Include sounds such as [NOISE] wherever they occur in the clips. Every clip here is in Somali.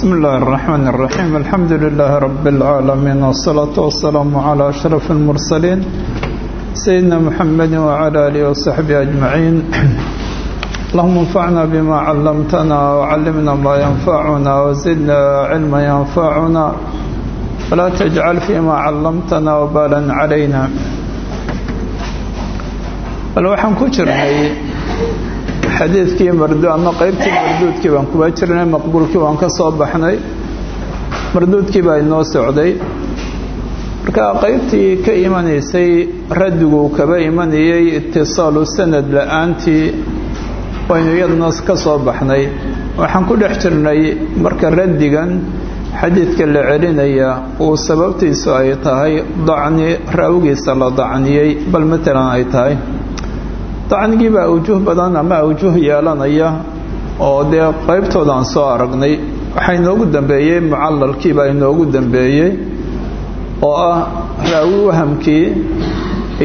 بسم الله الرحمن الرحيم الحمد لله رب العالمين والصلاة والسلام على أشرف المرسلين سيدنا محمد وعلى آله وصحبه أجمعين اللهم انفعنا بما علمتنا وعلمنا ما ينفعنا وزدنا علما ينفعنا ولا تجعل فيما علمتنا وبالا علينا bal waxaan ku jirnay xadiidkii mardu ama qaybtii marduudkii baan kuba jirnay maqbuulkii waan ka soo baxnay marduudkii baa inoo socday. Marka qaybtii ka imanaysay raddigu kaba imanayay itisaalu sanad la'aantii waynu iyaduna ka soo baxnay. Waxaan ku dhex jirnay marka raddigan xadiidka la celinaya uu sababtiisu ay tahay dacni raawigiisa la dacniyey bal matalan ay tahay dacnigii baa awjuh badan ama awjuh yeelanaya oo dee qaybtoodaan soo aragnay waxaa inoogu dambeeyey mucalalkii baa inoogu dambeeyey oo ah raawi wahamkii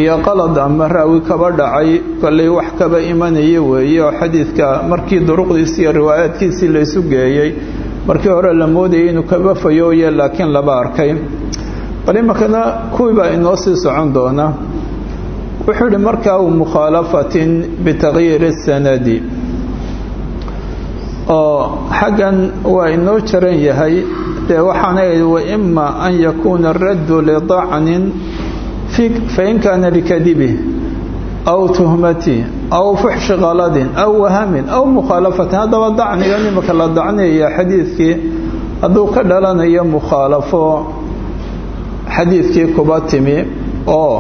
iyo qalad ama raawi kaba dhacay kollay wax kaba imanaya weeye oo xadiidka markii duruqdiisi iyo riwaayaadkiisii laysu geeyey markii hore la moodayay inuu kaba fayooye laakiin laba arkay. Bal imakana kuwii baa inoo sii socon doona wuxuu ihi markaa u mukhaalafatin bitagyiiri sanadi oo xaggan waa inoo jaran yahay dee waxaana waima an yakuuna raddu lidacnin fain kaana likadibih aw tuhmati aw fuxshi kaladin aw wahamin aw mukhaalafatin. Haddaba dacniga nimaka la dacniyaya xadiidkii hadduu ka dhalanayo mukhaalafo xadiidkii kuba timi oo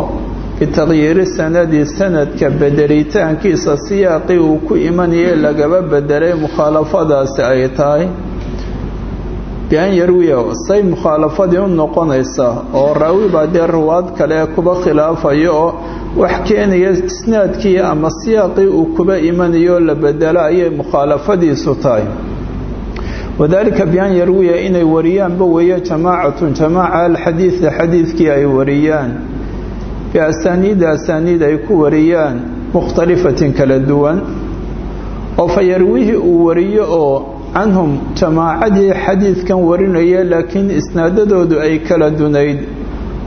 bitagyiiri sanadi sanadka bedelitaankiisa siyaaqii uu ku imanayay lagaba bedelay mukhaalafadaasi ay tahay bian yarwiya say mukhaalafadii u noqonaysa oo raawi baa dee ruwaad kale kuba khilaafayo oo wax keenaya isnaadkii ama siyaaqii uu kuba imanayo la bedelo ayay mukhaalafadiisu tahay wadalika bian yarwiya inay wariyaanba weeye jamaacatun jamaaca alxadiida xadiidkii ay wariyaan biasaniida asaniid ay ku wariyaan mukhtalifatin kala duwan oo fa yarwihi uu wariyo oo canhum jamaacadii xadiidkan warinaya laakiin isnaadadoodu ay kala dunayd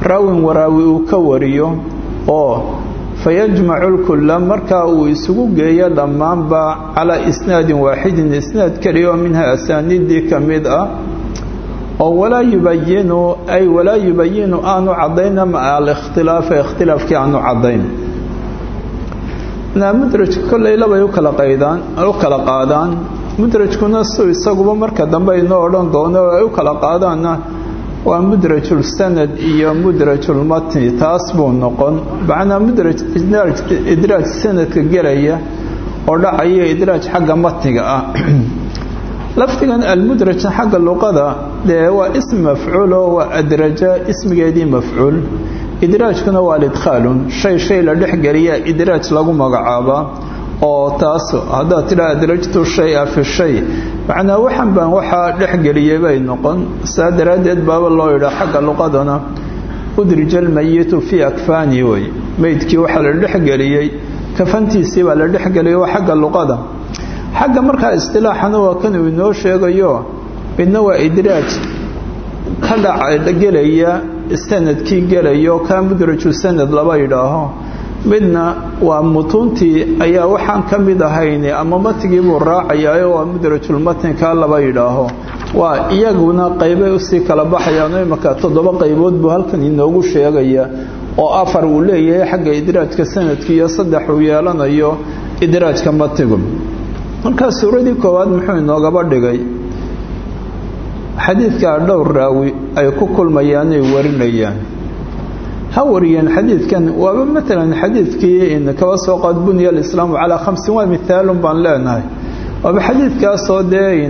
raawin waraawi uu ka wariyo oo fayajmacu lkulla markaa uu isugu geeyo dhammaanba calaa isnaadin waaxidin isnaad keliya oo minha asaaniiddii ka mid ah oo walaa yubayinu ay walaa yubayinu aanu cadayna ma alikhtilaafa ikhtilaafkii aanu cadayn mudrajka kolley labay u kala qaydaan u kala qaadaan. Mudrajkuna su isaguba marka dambe inoo odhan doono ay u kala qaadaanna waa mudrajul sanad iyo mudrajul matni taas buu noqon. Macnaa mudraj idraaj sanadka gelaya oo dhacaya idraaj xagga matniga ah. [CLEARS THROAT] Lafdigan almudrajna xagga dee waa ism mafcuulo waa adraja ismigeedii mafcuul idraajkuna waa lidkhaalun. Shay shay la dhexgeliya idraaj lagu magacaabaa oo taas haddaad tidhaa adrajtu shay-a fi shay macnaa waxan baan waxaa dhexgeliyay bay noqon. Saa daraaddeed baaba loo yidhaa xagga luqadana udrija almayitu fii akfaani wey. Meydkii waxaa la dhexgeliyey kafantiisii baa la dhexgeliyay waa xagga luqada. Xagga markaa istilaaxana waa kan uu inoo sheegayo midna waa idraaj ka dhaca sannadkii gelayo kaa mudraju sanad laba yidhaaho midna waa mutuuntii ayaa waxaan ka mid ahayn ama matigii buu raacayaayo waa mudrajulmatn kaa laba yidhaaho waa iyaguna qaybay u sii kala baxayaano imaka toddoba qaybood buu halkan inoogu sheegaya. Oo afar uu leeyahay xagga idraajka sanadki iyo saddex uu yeelanayo idraajka matigu markaa suuradii koowaad muxuu inoogaba dhigay xadiidkaa dhowr raawi ay ku kulmayaan ay warinayaan. Ha wariyeen xadiidkan waaba maalan xadiidkii kaba soo qaad bunya alislaamu calaa khamsin waa mithaalun baan leenahay. Waaba xadiidkaasoo dee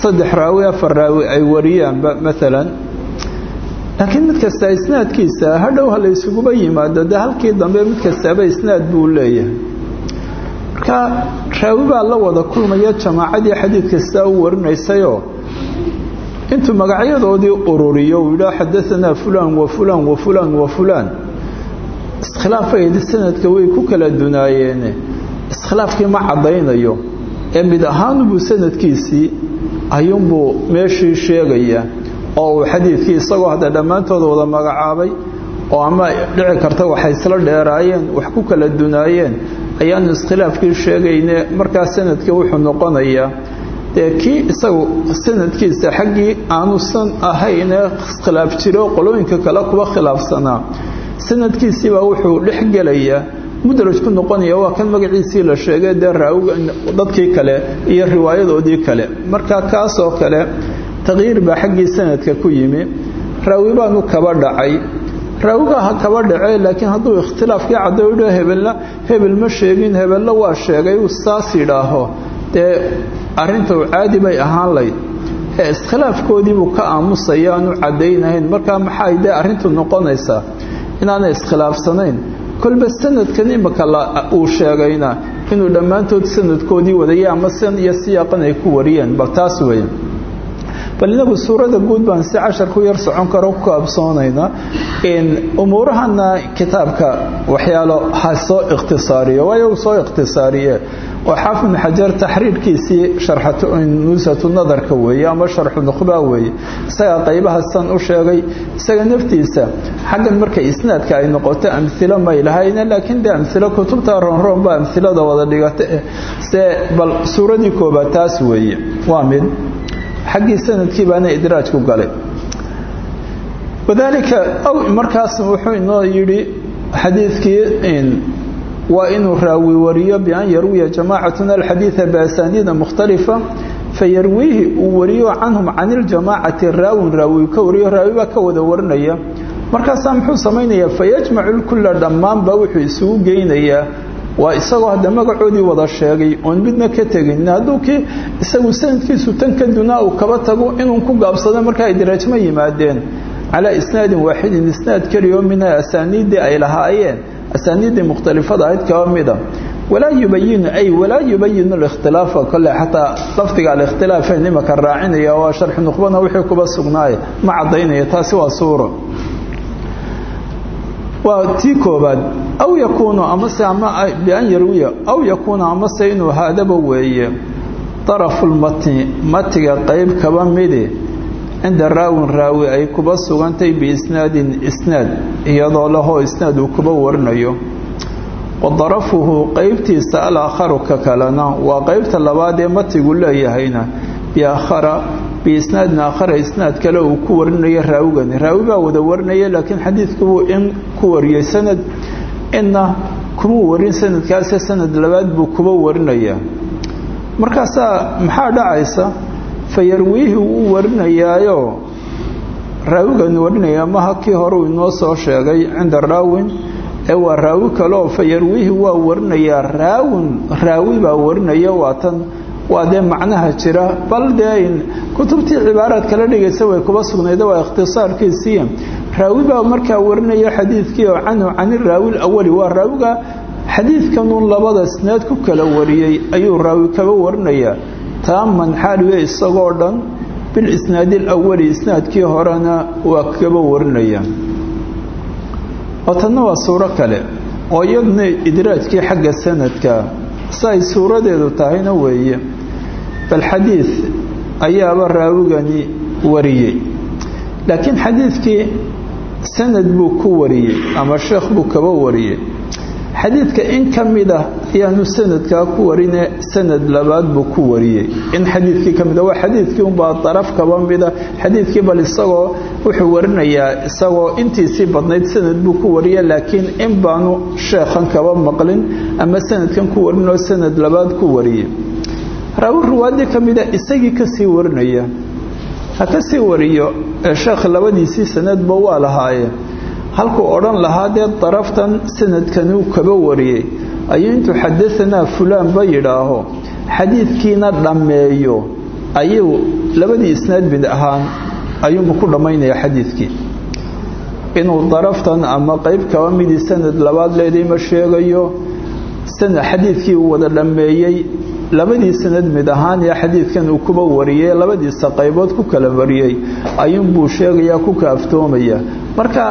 saddex raawi afar raawi ay wariyaanba maalan laakiin mid kasta isnaadkiisa hadhow ha la ysuguba yimaado dee halkii dambe mid kastaaba isnaad buu leeyahay. Marka raawi baa la wada kulmaya jamaacadii xadiid kastaa u warinaysayoo intuu magacyadoodii ururiyo uu yidhaa xadaanaa fulaan wa fulaan wa fulaan wa fulaan. Iskhilaafaydi sanadka way ku kala dunaayeene iskhilaafkii ma caddaynayo. Ee mid ahaanubuu sanadkiisii ayuunbuu meeshii sheegaya oo uu xadiidkii isagoo hadda dhammaantooda wada magacaabay oo ama dhici karta waxay isla dheeraayeen wax ku kala dunaayeen. Ayaanu iskhilaafkii sheegayne markaa sannadkii wuxuu noqonayaa dee kii isagu sanadkiisa xaggii aanusan ahayne khilaaf jiro qolooyinka kale kuwa khilaafsanaa sanadkiisiibaa wuxuu dhex gelayaa mudraj ku noqonaya waa kan magaciisii la sheegay dee dadkii kale iyo riwaayadoodii kale. Marka kaasoo kale taqyiir baa xaggii sanadka ku yimi. Raawi baanu kaba dhacay. Raawiga ha kaba dhacee laakiin hadduu ikhtilaafkii caddoydho hebelna hebel ma sheegin hebelna waa sheegay uu saas arrintu caadi bay ahaan layd. Ee iskhilaafkoodiibuu ka aamusaya aanu caddaynahayn markaa maxay dee arrintu noqonaysaa? Inaanay iskhilaafsanayn. Kolba sanadkan imika uu sheegayna inuu dhammaantood sanadkoodii wadaya ama san iyo siyaaqan ay ku wariyeen. Bal taas weeye. Bal inagu suurada guud baan si cashar ku yar socon karo ku kaabsoonaynaa umuurahana kitaabka waxyaalo ha ikhtisaariyo. Waayo soo ikhtisaariye oo xaafid ibn xajar taxriirkiisii nuusatu nadarka weeye ama sharxu nukhba weeye. Isagaa qaybaha san u sheegay isaga naftiisa. Xaggan marka isnaadka ay noqoto amhilo may lahayne laakiin dee amhilo kutubta roonroon baa amhilada wada dhigata se bal suuradii koobaad taas weeye. Waa mid. Xaggii sannadkii baana idraajku galay. Wadaalika markaas wuxuu inoo yidhi xadiidkii waa inuu raawi wariyo bian yarwiya jamaacatuna alxadiida biasaniida mukhtalifa fayarwiihi uu wariyo canhum can iljamaacati raawin raawi ka wariyo raawi baa ka wada warinaya. Markaasaa muxuu samaynayaa fayajmacu lkula dhammaanba wuxuu isugu geynayaa waa isagoo hadda magacoodii wada sheegay oon midna ka tegin. Hadduu kii isagu sanadkiisu tan ka dunaa uu kaba tago inuu ku gaabsado markaa idraajma yimaadeen. Calaa ay asaaniiddii mukhtalifada ahayd kaba mida walaa yubayinu ay walaa yubayinu likhtilaafa kole xataa lafdiga alikhtilaafeen imaka raacinaya waa sharxu nuqbana wixii kuba sugnaaya ma caddaynaya taasi waa suuro waa tii koobaad aw yakuunu amase ama bian yarwiya aw yakuuna amase inuu haadaba weeye darafulmatni matiga qayb kaba midi cinda raawin raawi ay kuba sugantay biisnaadin isnaad iyadoo lahoo isnaad uu kuba warinayo wa qaybtiisa alaakharu ka kalena waa qaybta labaad ee matigu leeyahayna biaakhara biisnaadin aakhara isnaad kale uu ku warinayo raawigani raawi baa wada warinaya laakiin xadiidku wuu in ku wariyey sanad inna kumuu warin sanadkaase sanad labaad buu kuba warinaya markaasaa maxaa dhacaysa fayarwiihi wuu warinayaayo. Raawigani warinaya maha kii hore uu inoo soo sheegay cinda raawin. Ee waa raawi kaleoo fayarwiihi waa warinayaa. Raawin raawi baa warinaya waatan waa dee macnaha jira. Bal dee kutubtii cibaaraad kala dhigaysa way kuba sugnayda waa ikhtisaarkiisii raawi baa markaa warinaya xadiidkii oo canhu cani raawi lawali waa raawiga xadiidkanuun labada isnaad ku kala wariyey ayuu raawi kaba warinayaa taaman xaaliwe isagoo dhan bilisnaadi alawali isnaadkii horena waa kaba warinaya. Oo waa suuro kale oo iyaduna idraajkii xagga sanadka si suuradeedu tahayna weeye. Bal xadiid ayaaba raawigani wariyey. Laakiin xadiidkii sanad buu ku wariyey ama sheekh buu kaba wariyey xadiidka in ka mid ah ku warine sanad labaad buu ku wariyey. In xadiidkii ka mida waa xadiidkii unbaa daraf kaba mida xadiidkii bal isagoo wuxuu warinayaa isagoo intiisii badnayd sanad buu ku wariya laakiin in baanu sheekhan kaba maqlin ama sanadkan ku warinoo sanad labaad ku wariyey. Raawi ruwaadii ka mida isagii ka sii warinaya. Ha ka sii wariyo ee sheekh labadiisii sanadba waa lahaayeen halkuu odhan lahaa dee daraftan sanadkanuu kaba wariyey. Ayuu intuu xadaanaa fulaanba yidhaaho xadiidkiina dhammeeyo ayuu labadii isnaad mid ahaan ayuunbu ku dhammaynaya xadiidkii. Inuu daraftan ama qayb kaba midii sanad labaad leeday ma sheegayo xadiidkii uu wada dhammeeyey labadii sanad mid ahaan ee xadiidkan uu kuba wariyey labadiisa qaybood ku kala wariyey. Ayuunbuu sheegayaa ku kaaftoomaya marka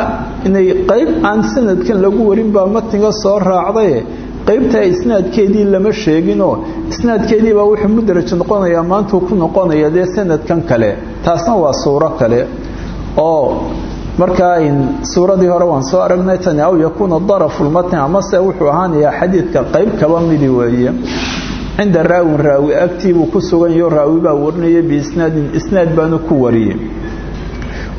inay qayb aan sanadkan lagu warin baa matniga soo raacdaye qaybtaa isnaadkeedii lama sheeginoo isnaadkeedii baa wuxuu mudraj noqonayaa maantuu ku noqonaya dee sanadkan kale. Taasna waa suuro kale. Oo markaa suuradii hore waan soo aragnay tani aw yakuuna darafu lmatni amase wuxuu ahaanayaa xadiidka qayb kaba midi weeye. Cinda raawin raawi agtiibuu ku suganyaho raawi baa warinaya biisnaadin isnaad baanu ku wariyey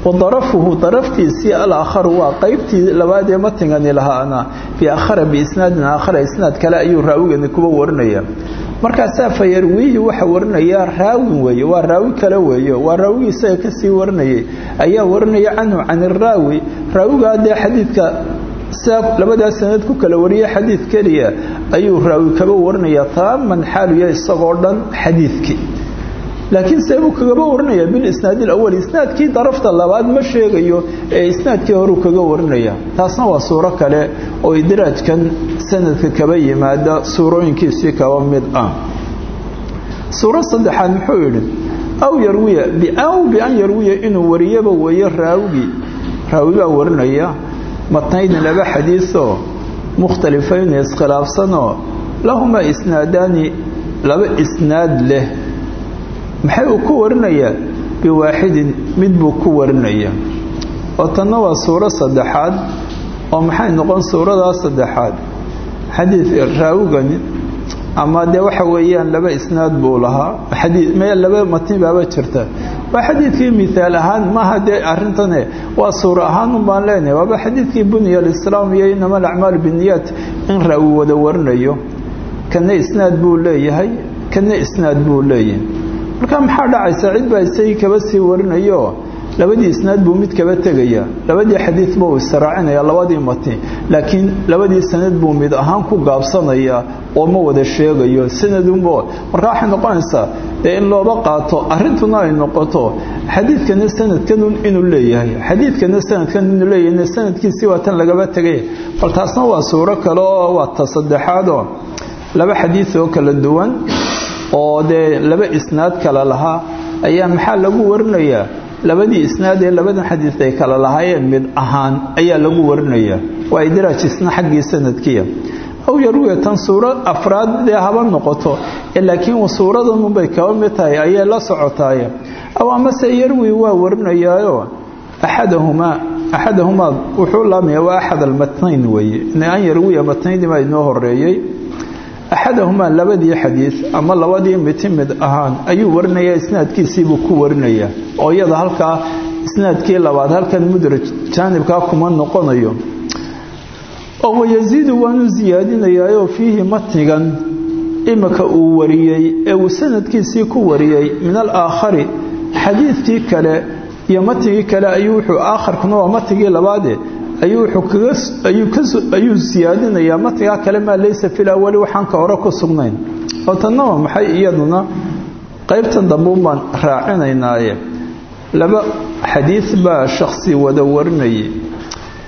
wadarafuhu daraftiisii alaakharu waa qaybtii labaadee matingani lahaana biakhara biisnaadin aakhara isnaad kale ayuu raawigani kuba warinaya. Markaasaa fayarwiihi waxa warinaya raawin weeye waa raawi kale weeye waa raawigii isaga ka sii warinayay ayaa warinaya canhu can iraawi raawigaa dee xadiidka sidaa labadaa sanad ku kala wariya xadiid ayuu raawi kaba warinaya taaman xaaluya isagoo dhan xadiidkii laakiin seebuu kagaba warinaya bilisnaadi alawal isnaadkii darafta labaad ma sheegayo ee isnaadkii horuu kaga warinaya taasna waa suuro kale oo idraajkan sanadka kaba yimaada suurooyinkiisii kaba mid ah. Suuro saddexaad muxuu yidhi aw yarwiya aw bian yarwiya inuu wariyaba weeye raawigii raawi baa warinaya matnaydin laba xadiisoo mukhtalifayno iskhilaafsanoo lahumaa isnaadaani laba isnaad leh maxay uu ku warinayaa biwaaxidin mid buu ku warinayaa oo tanna waa suuro saddexaad oo maxay noqon suuradaas saddexaad? Xadiid raawigani ama dee waxa weeyaan laba isnaad buu lahaa. Xadii me laba matni baaba jirta. Waa xadiidkii miaal ahaan maaha dee arrintane waa suuro ahaan un baan leenahay. Waaba xadiidkii bunya alislaam iyo inama alacmaalu biniyaat in raawi wada warinayo. Kana isnaad buu leeyahay kana isnaad buu leeyahay marka maxaa dhacaysa? Cid baa isagii kaba sii warinayo. Labadii isnaad buu mid kaba tegaya. Labadii xadiidba uu israacinaya labadii matni laakiin labadii sanad buu mid ahaan ku gaabsanaya oo ma wada sheegayo sanadunbo. Marka waxay noqonaysaa in looba qaato arrintuna ay noqoto xadiidkana sanadkan inuu leeyahay. Xadiidkana sanadkan inuu leeyahay sanadkiisii waa tan lagaba tegay. Bal taasna waa suuro kale oo waa ta laba xadiid oo kala duwan oo dee laba isnaad kale lahaa ayaa maxaa lagu warinayaa? Labadii isnaad ee labadan xadiid ay kala lahaayeen mid ahaan ayaa lagu warinayaa. Waa idraaj isna xaggii sanadkiya aw yarwiya tan afraad dee haba noqoto laakiin suuradanunbay kaba mid tahay ayay la socotaaye aw amase yarwi waa warinayaayo axadahumaa axadahumaa wuxuu laamaya waa axad almatnayn weeye. An yarwiya matnaydii baa inoo horeeyey axadahumaa labadii xadiid ama labadii miti ahaan ayuu warinayaa isnaadkiisiibuu ku warinayaa oo iyada halkaa isnaadkii labaad halkan mudraj jaanibkaa kuma noqonayo oo wayaziidu waanu siyaadinayaayoo fiihi matnigan imika uu wariyey ee uu sanadkiisii ku wariyey min alaakhari xadiidkii kale iyo matnigii kale ayuu wuxuu aakharkuna waa matnigii labaade ayuu siyaadinayaa matnigaa kale maa laysa fil awali waxaan ka hore ku sugnayn. Oo tannaba maxay iyaduna? Qaybtan dambuun baan raacinaynaaye. Laba xadiid baa shakhsi wada warinayay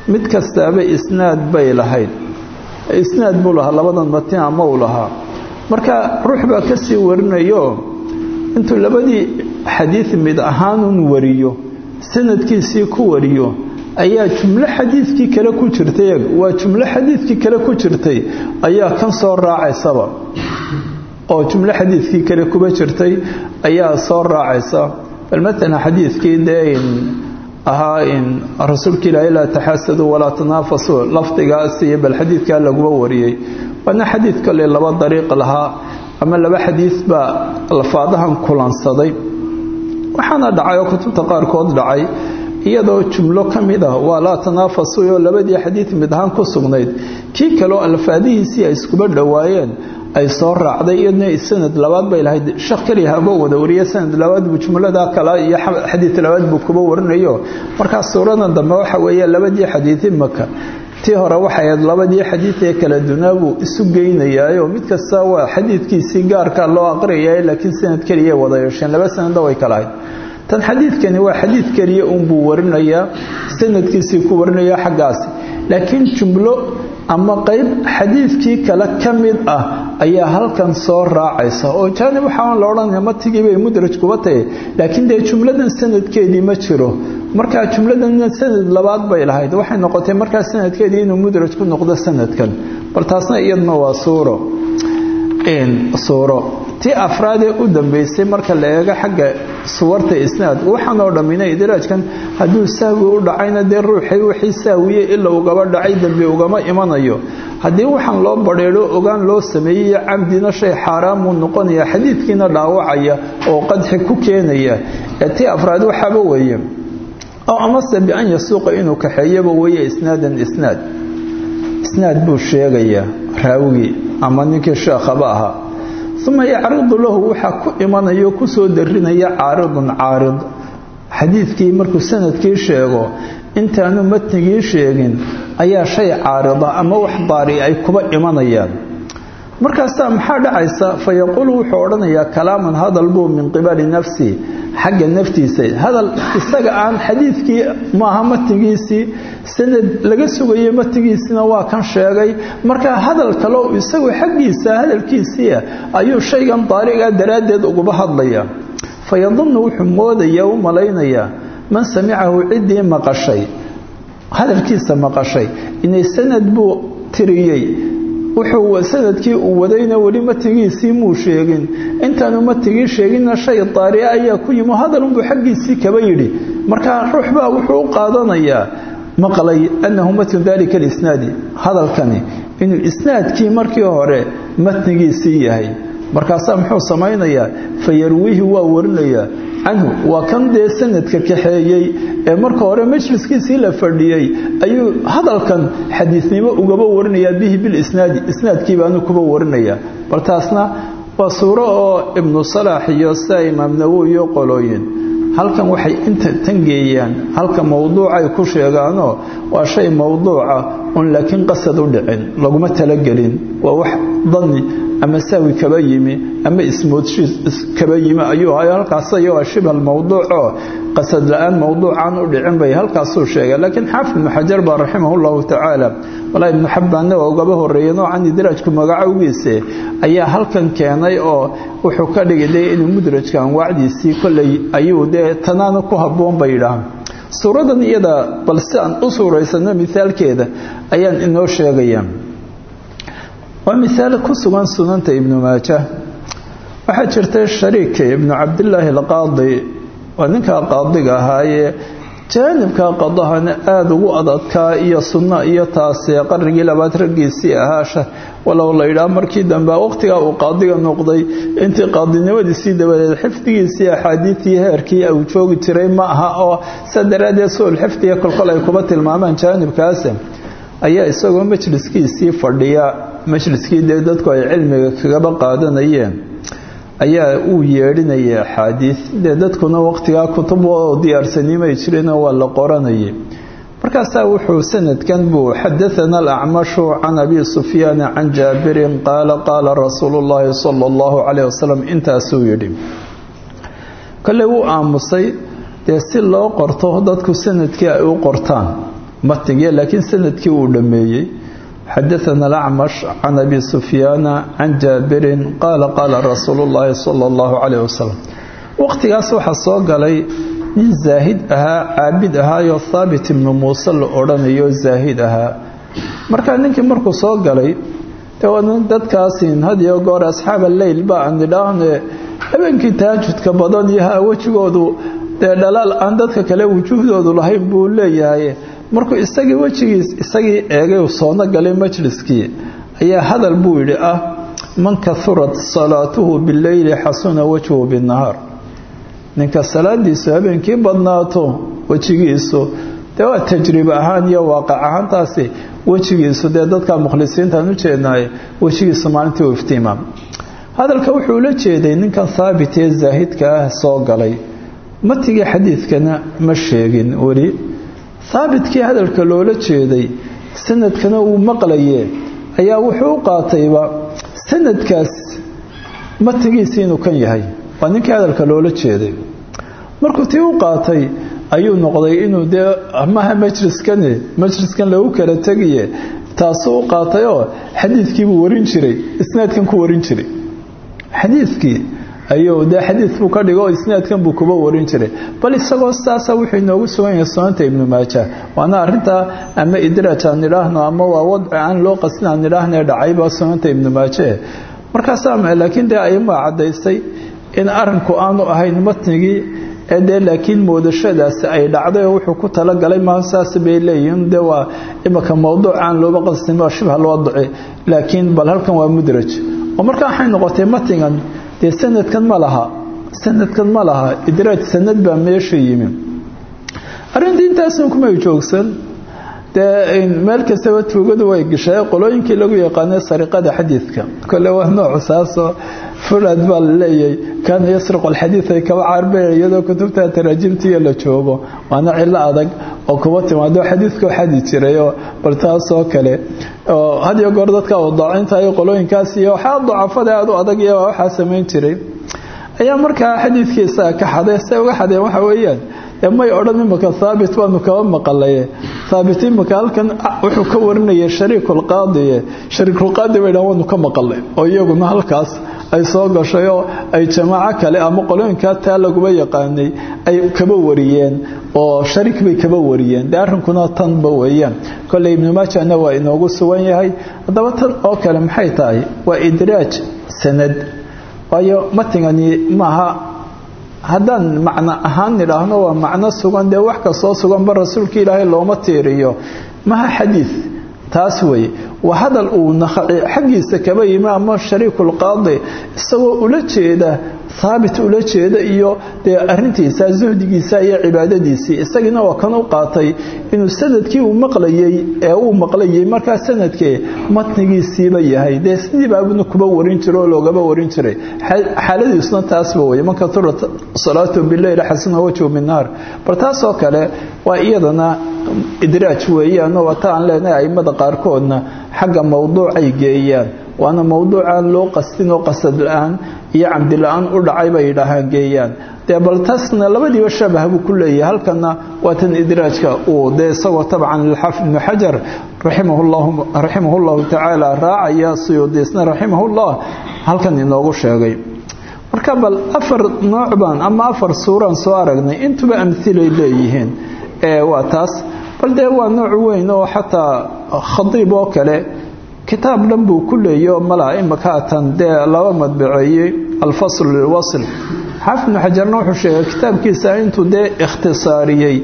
mid kastaaba isnaad bay lahayd. Isnaad buu lahaa labadan matni ama uu lahaa. Marka ruux baa ka sii warinayo intuu labadii xadiid mid ahaanun wariyo sanadkiisii ku wariyo ayaa jumlo xadiidkii kale ku jirtay waa jumlo xadiidkii kale ku jirtay ayaa kan soo raacaysaba. Oo jumlo xadiidkii kale kuba jirtay ayaa soo raacaysa. Bal maalan xadiidkii dee ahaa in rasuulka ilaahay laa taxaasadu walaa tanaafasuu lafdigaas bal xadiidkaa laguba wariyey. Waana xadiid kale laba dariiq lahaa ama laba xadiid baa alfaadahan kulansaday. Waxaana dhacay oo kutubta qaarkood dhacay iyadoo jumlo ka mid ah waa laa tanaafasuyo labadii xadiid mid ahaan ku sugnayd kii kaleo alfaadihiisii ay iskuba dhowaayeen ay soo raacday iyadna sanad labaad bay lahayd. Shaq keliya haba wada wariya sanad labaad buu jumladaa kale iyo xadiid labaad buu kuba warinayo. Markaa suuradan dambe waxa weeye labadii xadiidi maka tii hore waxay ahayd labadii xadiid ee kala dunaa buu isu geynayaayo. Mid kasta waa xadiidkiisii gaarka loo aqriyay laakiin sanad keliya wada yeesheen laba sanadna way kala ahayd tan xadiidkani waa xadiid keliya uunbuu warinayaa sanadkiisii ku warinaya xaggaasi. Laakiin jumlo ama qayb xadiidkii kale ka mid ah ayaa halkan soo raacaysa oo jaanib waxaan la odhanaya matigii bay mudraj kuba tahay. Laakiin dee jumladan sanadkeedii ma jiro. Markaa jumladana sanad labaad bay lahayd waxay noqotay markaa sanadkeedii inuu mudraj ku noqdo sanadkan. Bal taasna iyadna waa suuro. Suuro tii afraadee u dambeysay marka la eego xagga suwarta isnaad waxaan oo dhammina idraajkan hadduu sahwi u dhacayna dee ruuxay wixii sahwiye ila ugaba dhacay dembi ugama imanayo. Haddii waxaan loo badheedho ogaan loo sameeyey camdina shay xaaraamuu noqonaya xadiidkiina dhaawacaya oo qadxi ku keenaya. Ee tii afraad waxaaba weeye oo amase bian yasuuqa inuu kaxeeyaba weeye isnaadan isnaad. Isnaad buu sheegayaa raawigii ama ninkii sheekhaba ahaa uma yacridu lahu waxaa ku imanayo ku soo darinaya caaridun caarid. Xadiidkii markuu sannadkii sheego intaanu matnigii sheegin ayaa shay caarida ama wax daari ay kuba imanayaan markaasaa maxaa dhacaysa? Fa yaquulu wuxuu odhanayaa kalaaman hadal buu min qibali nafsi xagga naftiisa. Hadal isaga aan xadiidkii maaha matnigiisii sanad laga sugayo matnigiisina waa kan sheegay. Markaa hadal kale isagu xaggiisa hadalkiisiia ayuu shaygan daarigaa daraaddeed uguba hadlaya fa wuxuu moodayaa u malaynayaa. Man samicahu ciddii maqashay. Hadalkiisa maqashay. Inay sanad buu tiriyey wuxuu sannadkii uu wadayna weli matigiisii muu sheegin. Intaanu matigii sheeginna shay daari'a ayaa ku yimi hadalunbuu xaggiisii kaba yidhi. Markaa ruux baa wuxuu u qaadanayaa maqlay annahu matnu dalika alisnaadi hadalkani. Inuu isnaadkii markii hore matnigiisii yahay. Markaasaa muxuu samaynayaa fa waa warinayaa canhu waa kan dee sanadka kaxeeyey ee marka hore majliskiisii la fadhiyey ayuu hadalkan xadiisnimo ugaba warinayaa bihi bilisnaadi isnaadkii baanu kuba warinayaa. Bal taasna waa suuro oo ibnu salaax iyo sia imaam nawowi iyo qolooyin. Halkan waxay inta tangeeyaan halka mowduucay ku sheegaanoo waa shay mowduuca un laakiin qasad u dhicin laguma talagelin. Waa wax dani ama sahwi kaba yimi ama ismoodshiis kaba yimi ayuu halkaas ayagoo shibhal mowduucoo qasad la'aan u dhicin bay halkaasuu sheegay. Laakiin xaafid ibnu xajar baa raximahullahu tacaala walaa ibnu xabbaanna waa ugaba horreeyey noocan idraajku magacowgiise ayaa halkan keenay oo wuxuu ka dhigay inuu mudrajka anwaacdiisii kolley ayuu dee tanaana ku habboon bay yidhaahaan suuradan iyada bal aan u suuraysano mithaalkeeda ayaan inoo sheegaya waa misaal ku sugan sunanta ibnu maaja waxaa jirtay shariik ibnu cabdilaahi alqaadi. Waa ninkaa qaadiga ahaayee jaanibka qadahana aada ugu adadkaa iyo sunno iyo taasee qarnigii labaad raggiisii ahaasha. Walow la yidhaah markii dambe waqtigaa uu qaadiga noqday intii qaadinimadiisii dabadeed xifdigiisii axaadiidii heerkii uu joogi jiray ma aha oo sa daraaddeed suul kolkol ay kuba tilmaamaan jaanibkaasi. Ayaa isagoo majliskiisii fadhiya majliskii dee dadku ay cilmiga kagaba qaadanayeen ayaa uu yeedhinayay axaadiid dee dadkuna waqtigaa kutub oo diyaarsanimay jireenoo waa la qoranayay. Markaasaa wuxuu sanadkan buu xadathana alacmashu can abi sufyaana can jaabirin qaala qaala rasuulu llaahi sala allahu calayh wasalam intaasuu yidhi kolley wuu aamusay dee si loo qorto dadku sannadkii ay u qortaan matnigii laakiin sannadkii uu dhammeeyey xadaثna الأcmash can abi sufyaana can jaabirin qaala qaala rasuulu اllaahi salى اllahu calayh wasalam waqtigaas waxaa soo galay nin zaahid ahaa caabid ahaayoo haabit ibnu muuse la odhanayo zaahid ahaa markaa ninkii markuu soo galay dadkaasin hadiyo goor asxaaba leyl ba aan nidhaahne habeenkii taajudka badan iyo ha wejigoodu dee dhalaal aan dadka kale wujuuhdoodu lahayn buu leeyahay markuu isagii wejigiis isagii eegay soono galay majliskii ayaa hadal buu yidhi ah man kahurat salaatuhu bileyli xasuna wajhu binahaar ninka salaadiisu habeenkii badnaato wejigiisu dee waa tajriib ahaan iyo waaqac ahaantaasi wejigiisu dee dadka mukhlisiintaan u jeednaay wejigiisu maalintii u iftiimaam hadalka wuxuu la jeeday ninkan haabit ee zaahidka ah soo galay. Matigii xadiidkana ma sheegin weli haabitkii hadalka loola jeeday sanadkana uu maqlaye ayaa wuxuu u qaatayba sanadkaas matigiisi inuu kan yahay. Waa ninkii hadalka loola jeeday. Markuu tii u qaatay ayuu noqday inuu dee maha majliskani majliskan lagu kala tegiye taasuu u qaatayoo xadiidkiibuu warin jiray isnaadkan ku warin jiray. Xadiidkii ayuu dee xadiid buu ka dhigo oo isnaadkan buu kuba warin jiray. Bal isagoo sidaasa wuxuu inoogu sugan yahay sunanta ibnu maaja. Waana arrintaa ama idraaj aan nidhaahno ama waa wadci aan loo qasin aan nidhaahne dhacayba sunanta ibnu maaje markaasaa laakiin dee aymaa caddaysay in arinku aanu ahayn matnigii ee dee laakiin moodashadaasi ay dhacday oo wuxuu ku talagalay maa saas bay leeyihiin dee waa imaka mowduuc aan looba qastin waa shibha lwadaci laakiin bal halkan waa mudraj. Oo markaa waxay noqotay matnigan dee sanadkan ma laha. Sanadkan ma laha. Idraaj sanad baa meesha yimi. Arrintii intaasan kumay joogsan. Dee meel kastaba tuugadu way gashay qolooyinkii lagu yaqaanay sariqada xadiidka. Kole waa nooc saasoo fulaad baa la leeyahay kaana yasriqu alxadiid ay kaba caarbeen iyadoo kutubta taraajimtiiyo la joogo. Waana cilo adag oo kuba timaado xadiidkao xadi jirayoo bal taasoo kale oo had iyo goor dadka wadaacinta iyo qolooyinkaas iyo waxaa dacafada aad u adag iyo waxaa samayn jiray. Ayaa markaa xadiidkiisa ka xaday se uga xadeen waxa weeyaan may odhan imaka haabit baanu kaba maqalaye haabit imaka halkan wuxuu ka warinayay shariikulqaadiye shariikulqaadi bay dhahan waanu ka maqalay oo iyaguna halkaas ay soo gashay oo ay jamaaco kale ama qolooyinkaa taa laguba yaqaanay ay kaba wariyeen oo shariik bay kaba wariyeen. Dee arrinkuna tanba weeyaan. Kolley ibnu maajana waa inoogu sugan yahay. Haddaba tan oo kale maxay tahay? Waa idraaj sanad. Waayo matingani maaha. Haddaan macno ahaan nidhaahno waa macno sugan. Dee wax kastoo suganba rasuulka ilaahay looma tiiriyo. Maha xadiid taas weeye waa hadal uu xaggiisa kaba yimi ama shariikulqaadi isagoo ula jeeda haabit ula jeeda iyo dee arintiisa zuhdigiisa iyo cibaadadiisii. Isagiina waa kan u qaatay inuu sannadkii uu maqlayey ee uu maqlayay markaa sanadkee matnigiisiiba yahay. Dee sidii baabuna kuba warin jira oo loogaba warin jiray. Xaaladiisuna taasba weye man katurat salaatu bileyl xasana wajhu min naar. Bal taasoo kale waa iyadana idraaj weeyaan oo wata aan leenahay aimada qaarkoodna xagga mowduucay geeyaan. Waana mowduucaan loo qastin oo qasad la'aan iyo camdi la'aan u dhacay bay yidhaahaan geeyaan. Dee bal taasna labadiiba shabah buu ku leeyahay halkana waa tan idraajka uu dee isagoo tabcan ilxaafid ibnu xajar raximahu llahu tacaala raacaya suyuudiisna raximahullah halkan inoogu sheegay. Marka bal afar nooc baan ama afar suuraan soo aragnay intuba amhilay leeyihiin. Waa taas bal dee waa nooc weyn oo xataa khadiib oo kale kitaab dhan buu ku leeyo malaa imaka atan dee laba madbaceeyey alfasl lilwasl. Xaafid ibnu xajarna wuxuu sheegay kitaabkiisa intuu dee ikhtisaariyey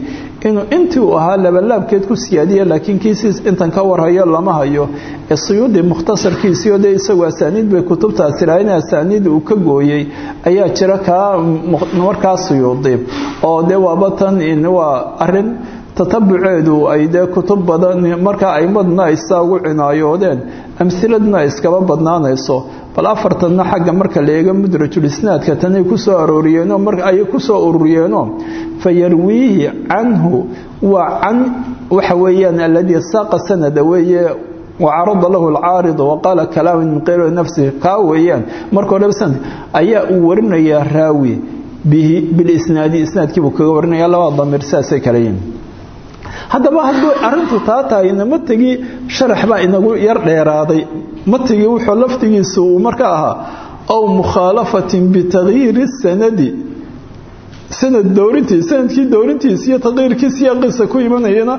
inuu intii uu ahaa labalaabkeed ku siyaadiye laakiin kiisiis intan ka warhayo lama hayo. Ee suyuudi mukhtasarkiisiio dee isagu asaaniid bay kutubtaas tiraaheen asaaniid uu ka gooyey. Ayaa jira kaa markaa suyuudi oo dee waaba tan waa arrin tatabuceedu ay dee kutub badan markaa aimaduna ay saa ugu cinaayoodeen amhiladuna ay iskaba badnaanayso. Bal afartanna xagga marka la eego mudrajulisnaadka tanay ku soo arooriyeenoo ay ku soo ururiyeenoo fa yarwiihi canhu waa can waxa weeyaan aladii saaqa sanada weeye wacarada lahu alcaaridu waqaala kalaaman min qeyri nafsihi kaa weeyaan. Marka hore sanad ayaa uu warinayaa raawi bihi bilisnaadi isnaadkiibuu kaga warinaya labada haddaba hadduu arintu taa tahayna matigii sharax baa inagu yar dheeraaday. Matigii wuxuu laftigiisu uu marka ahaa aw mukhaalafatin bitagyiiri sanadi sanad dowrintiis sannadkii dowrintiis iyo taqyiirkiis iyo qisa ku imanayana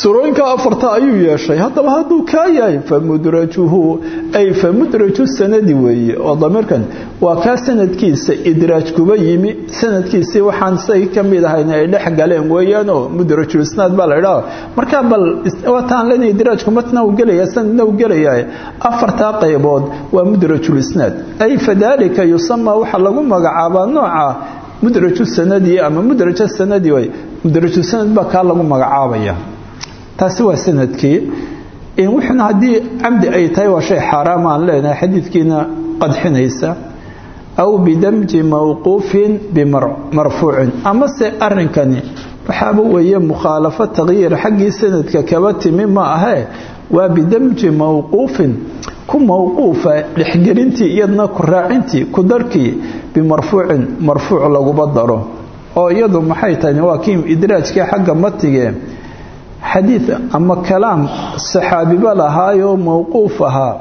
surooyinka afarta ayuu yeeshay. Haddaba hadduu kaa yahay famudrajuhu ay famudraju sanadi weeye. Oo damiirkan waa kaa sanadkiisa idraaj kuba yimi. Sanadkiisii waxaan say ka mid ahayn ay dhex galeen weeyaanoo mudrajulisnaad baa la idhaha markaa bal wataan lena idraajku matna u gelaya sanadna u gelaya. Afartaa qaybood waa mudrajulisnaad ay fadalika yusama waxaa lagu magacaabaa nooca mudraju sanadi ama mudraja sanadi way. Mudraju sanad baa kaa lagu magacaabaya. Taasi waa sannadkii. Wuxuuna haddii camdi ay tahay waa shay xaaraam aan leenahay xadiidkiina qadxinaysa. Aw bidamji mawquufin bimarfuucin amase arinkani waxaaba weeye mukhaalafo taqyiir xaggii sanadka kaba timi ma ahee waa bidamji mawquufin ku mawquufa dhexgelintii iyadna ku raacintii ku darkii bimarfuucin marfuuc laguba daro. Oo iyadu maxay tahay waa kii idraajkii xagga matigee xadiid ama kalaam saxaabiba lahaayoo mawquuf ahaa.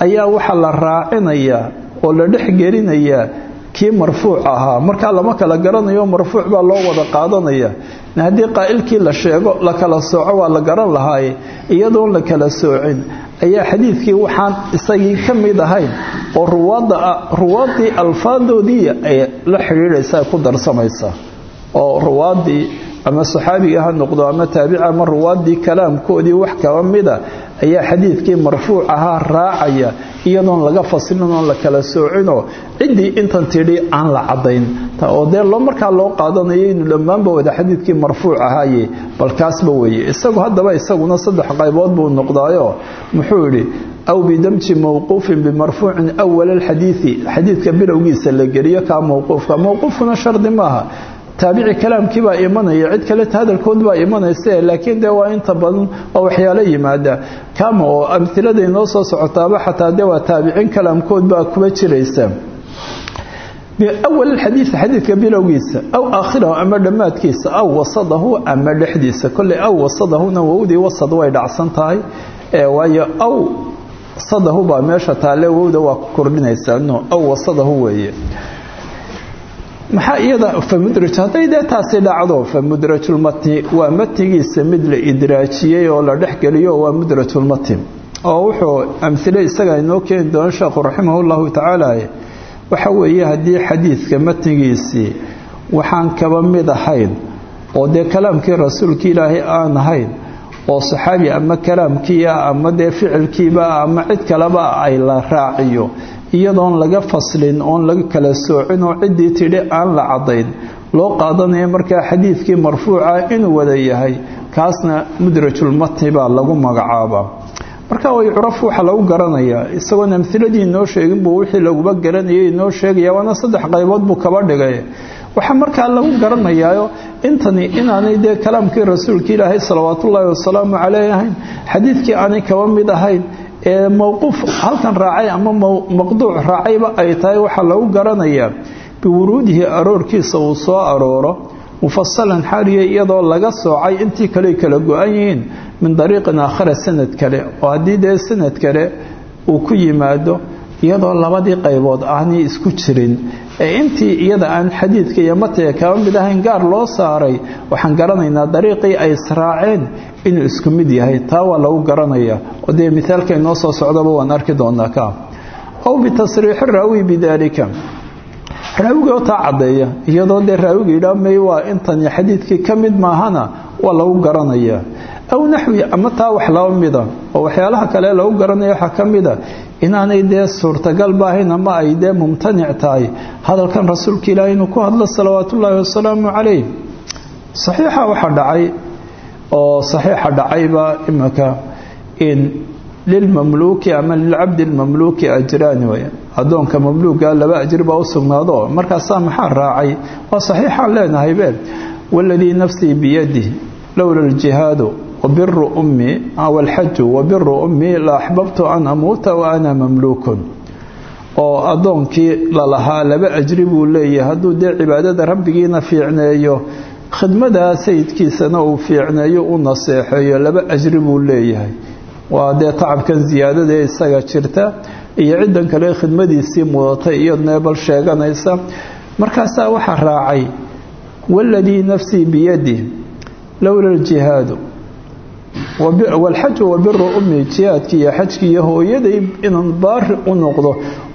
Ayaa waxaa la raacinayaa oo la dhex gelinayaa kii marfuuc ahaa. Markaa lama kala garanayo marfuuc baa loo wada qaadanaya. Haddii qaa'ilkii la sheego la kala sooco waa la garan lahaaye iyadoon la kala soocin. Ayaa xadiidkii waxaan isagii ka mid ahayn oo ruwaaddii alfaadoodii ay la xidhiidhaysa ku darsamaysa. Oo ruwaaddii ama saxaabiga ha noqdo ama taabici ama ruwaaddii kalaamkoodii wax kaba mida ayaa xadiidkii marfuuc ahaa raacaya iyadoon laga fasilin oon la kala soocinoo ciddii intan tidhi aan la caddayn. Oo dee loo markaa loo qaadanayo inuu dhammaanba wada xadiidkii marfuuc ahaaye balkaasba weeye. Isagu haddaba isaguna saddex qaybood buu noqdaayo. Muxuu yidhi aw bidamji mawquufin bimarfuucin awal alxadiidi xadiidka bilowgiisa la geliyo kaa mawquufka. Mawquufkuna shardi maaha taabici kalaamkii baa imanaya cid kale hadalkood baa imanaysa laakiin dee waa inta badan oo waxyaalo yimaada. Kama oo amilada inoo soo socotaaba xataa dee waa taabicin kalaamkood baa kuba jiraysa. Biawal xadiid xadiidka bilowgiisa aw aakhirahu ama dhammaadkiisa aw wasadahu ama dhexdiisa kolley aw wasadahuna wowdii wasad way dhacsan tahay waayo aw sadahu baa meesha taale wowda waa ku kordhinaysaa no aw wasadahu weeye maxaa iyada famudraj hadday dee taasi dhacdo famudrajulmatni waa matnigiisa mid la idraajiyey oo la dhexgeliyo waa mudrajulmatn oo wuxuu amhile isaga inoo keeni doona sheekhu raximah llahu tacaala waxa weeye haddii xadiidka matnigiisii waxaan kaba mid ahayn oo dee kalaamkii rasuulka ilaahay aan ahayn oo saxaabi ama kalaamkiia ama dee ficilkiiba ama cid kaleba ay la raaciyo iyadoon laga faslin oon laga kala soocin oo ciddii tidhi aan la caddayn. Loo qaadanaya markaa xadiidkii marfuuca inuu wada yahay kaasna mudrajulmatni baa lagu magacaabaa. Marka way curaf waxa lagu garanayaa isagoon amhiladii inoo sheegin buu wixii laguba garanayay inoo sheegaya waana saddex qaybood buu kaba dhigay. Waxaa markaa lagu garanayaayo intani inaanay dee kalaamkii rasuulka ilaahay salawaatullaahi wasalaamu caleyh ahayn xadiidkii aanay kaba mid ahayn ee mowquuf halkan raacay ama maqduuc raacayba ay tahay waxaa lagu garanayaa biwuruudihi aroorkiisa uu soo arooro mufasalan xaaliya iyadoo laga soocay intii kale kala go-an yihiin min dariiqin aakhara sanad kale oo haddii dee sanad kale uu ku yimaado iyadoo labadii qaybood aanay isku jirin intii iyada aan xadiidka iyo matiga kaba mid ahayn gaar loo saaray waxaan garanaynaa dariiqii ay israaceen inuu isku mid yahay. Taa waa lagu garanayaa. Oo dee mithaalka inoo soo socdaba waan arki doonaa ka. Aw bitasriixi raawi bidaalika. Raawiga taa caddeeya iyadoo dee raawiga yidhaa may waa intani xadiidkii ka mid maahana waa lagu garanayaa. Aw naxwi ama taa wax laba mida. Oo waxyaalaha kale lagu garanaya waxaa ka mida inaanay dee suurtagal baahayn ama ay dee mumtanic tahay. Hadalkan rasuulka ilaahi inuu ku hadlo salawaatullaahi wasalaamu calayh. Saxiixa waxaa dhacay oo saxiixa dhacayba iminka in lilmamluuki ama lilcabdi lmamluuki ajraani wey addoonka mamluuga laba ajri baa u sugnaado markaasaa maxaa raacay? Waa saxiixaan leenahay be waladii nafsii biyadih lowla aljihaadu wabiru ummii walxaju wabiru ummii la axbabtu an amuuta wa ana mamluukun oo addoonkii lalahaa laba ajri buu leeyahay hadduu dee cibaadada rabbigiina fiicneeyo khidmadaa sayidkiisana uu fiicneeyo u naseexeeyo laba ajri buu leeyahay waa dee tacabkan siyaadadaee isaga jirta iyo ciddan kale khidmadiisii mudatay iyo neebal sheeganaysa markaasaa waxaa raacay waladii nafsii biyadih lowla aljihaadu walxaju wabiru ummi jihaadkii iyo xajkii iyo hooyaday inaan baari u noqdo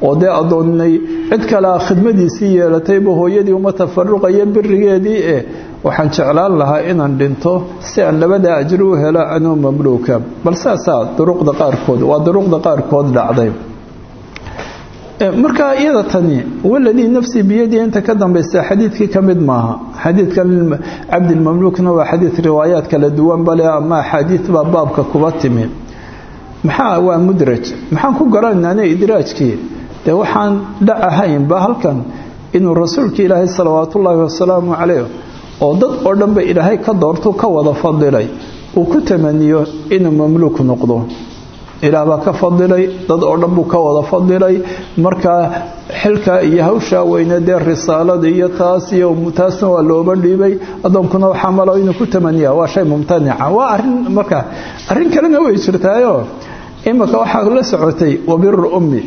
oo dee addoonnay cid kalea khidmadiisii yeelatayba hooyadii uma tafaruqayo birigeedii eh waxaan jeclaan lahaa inaan dhinto si aan labada ajri u helo anuu mamluuka. Bal saasaa duruqda qaarkood waa duruqda qaarkood dhacday markaa iyada tani waladii nafsii biyadii inta ka dambaysa xadiidkii ka mid maaha. Xadiidkan cabdilmamluukna waa xadiid riwaayaad kala duwan bale ama axaadiid baa baabka kuba timi. Maxaa waa mudraj? Maxaan ku garanaynaa idraajkii dee waxaan dhac ahaynba halkan inuu rasuulka ilaahay salawaatullaahi wasalaamu calayh oo dad oo dhanba ilaahay ka doortu ka wada fadilay uu ku tamaniyo inuu mamluuk noqdo ilaah baa ka fadilay dad oo dhan buu ka wada fadilay. Markaa xilka iyo hawshaa weyne dee risaalada iyo taas iyo taasna waa looba dhiibay. Addoonkuna waxaa malo inuu ku tamaniya waa shay mumtanica. Waa arrin marka arrin kalena way jirtaayo imika waxaa la socotay wabiru ummi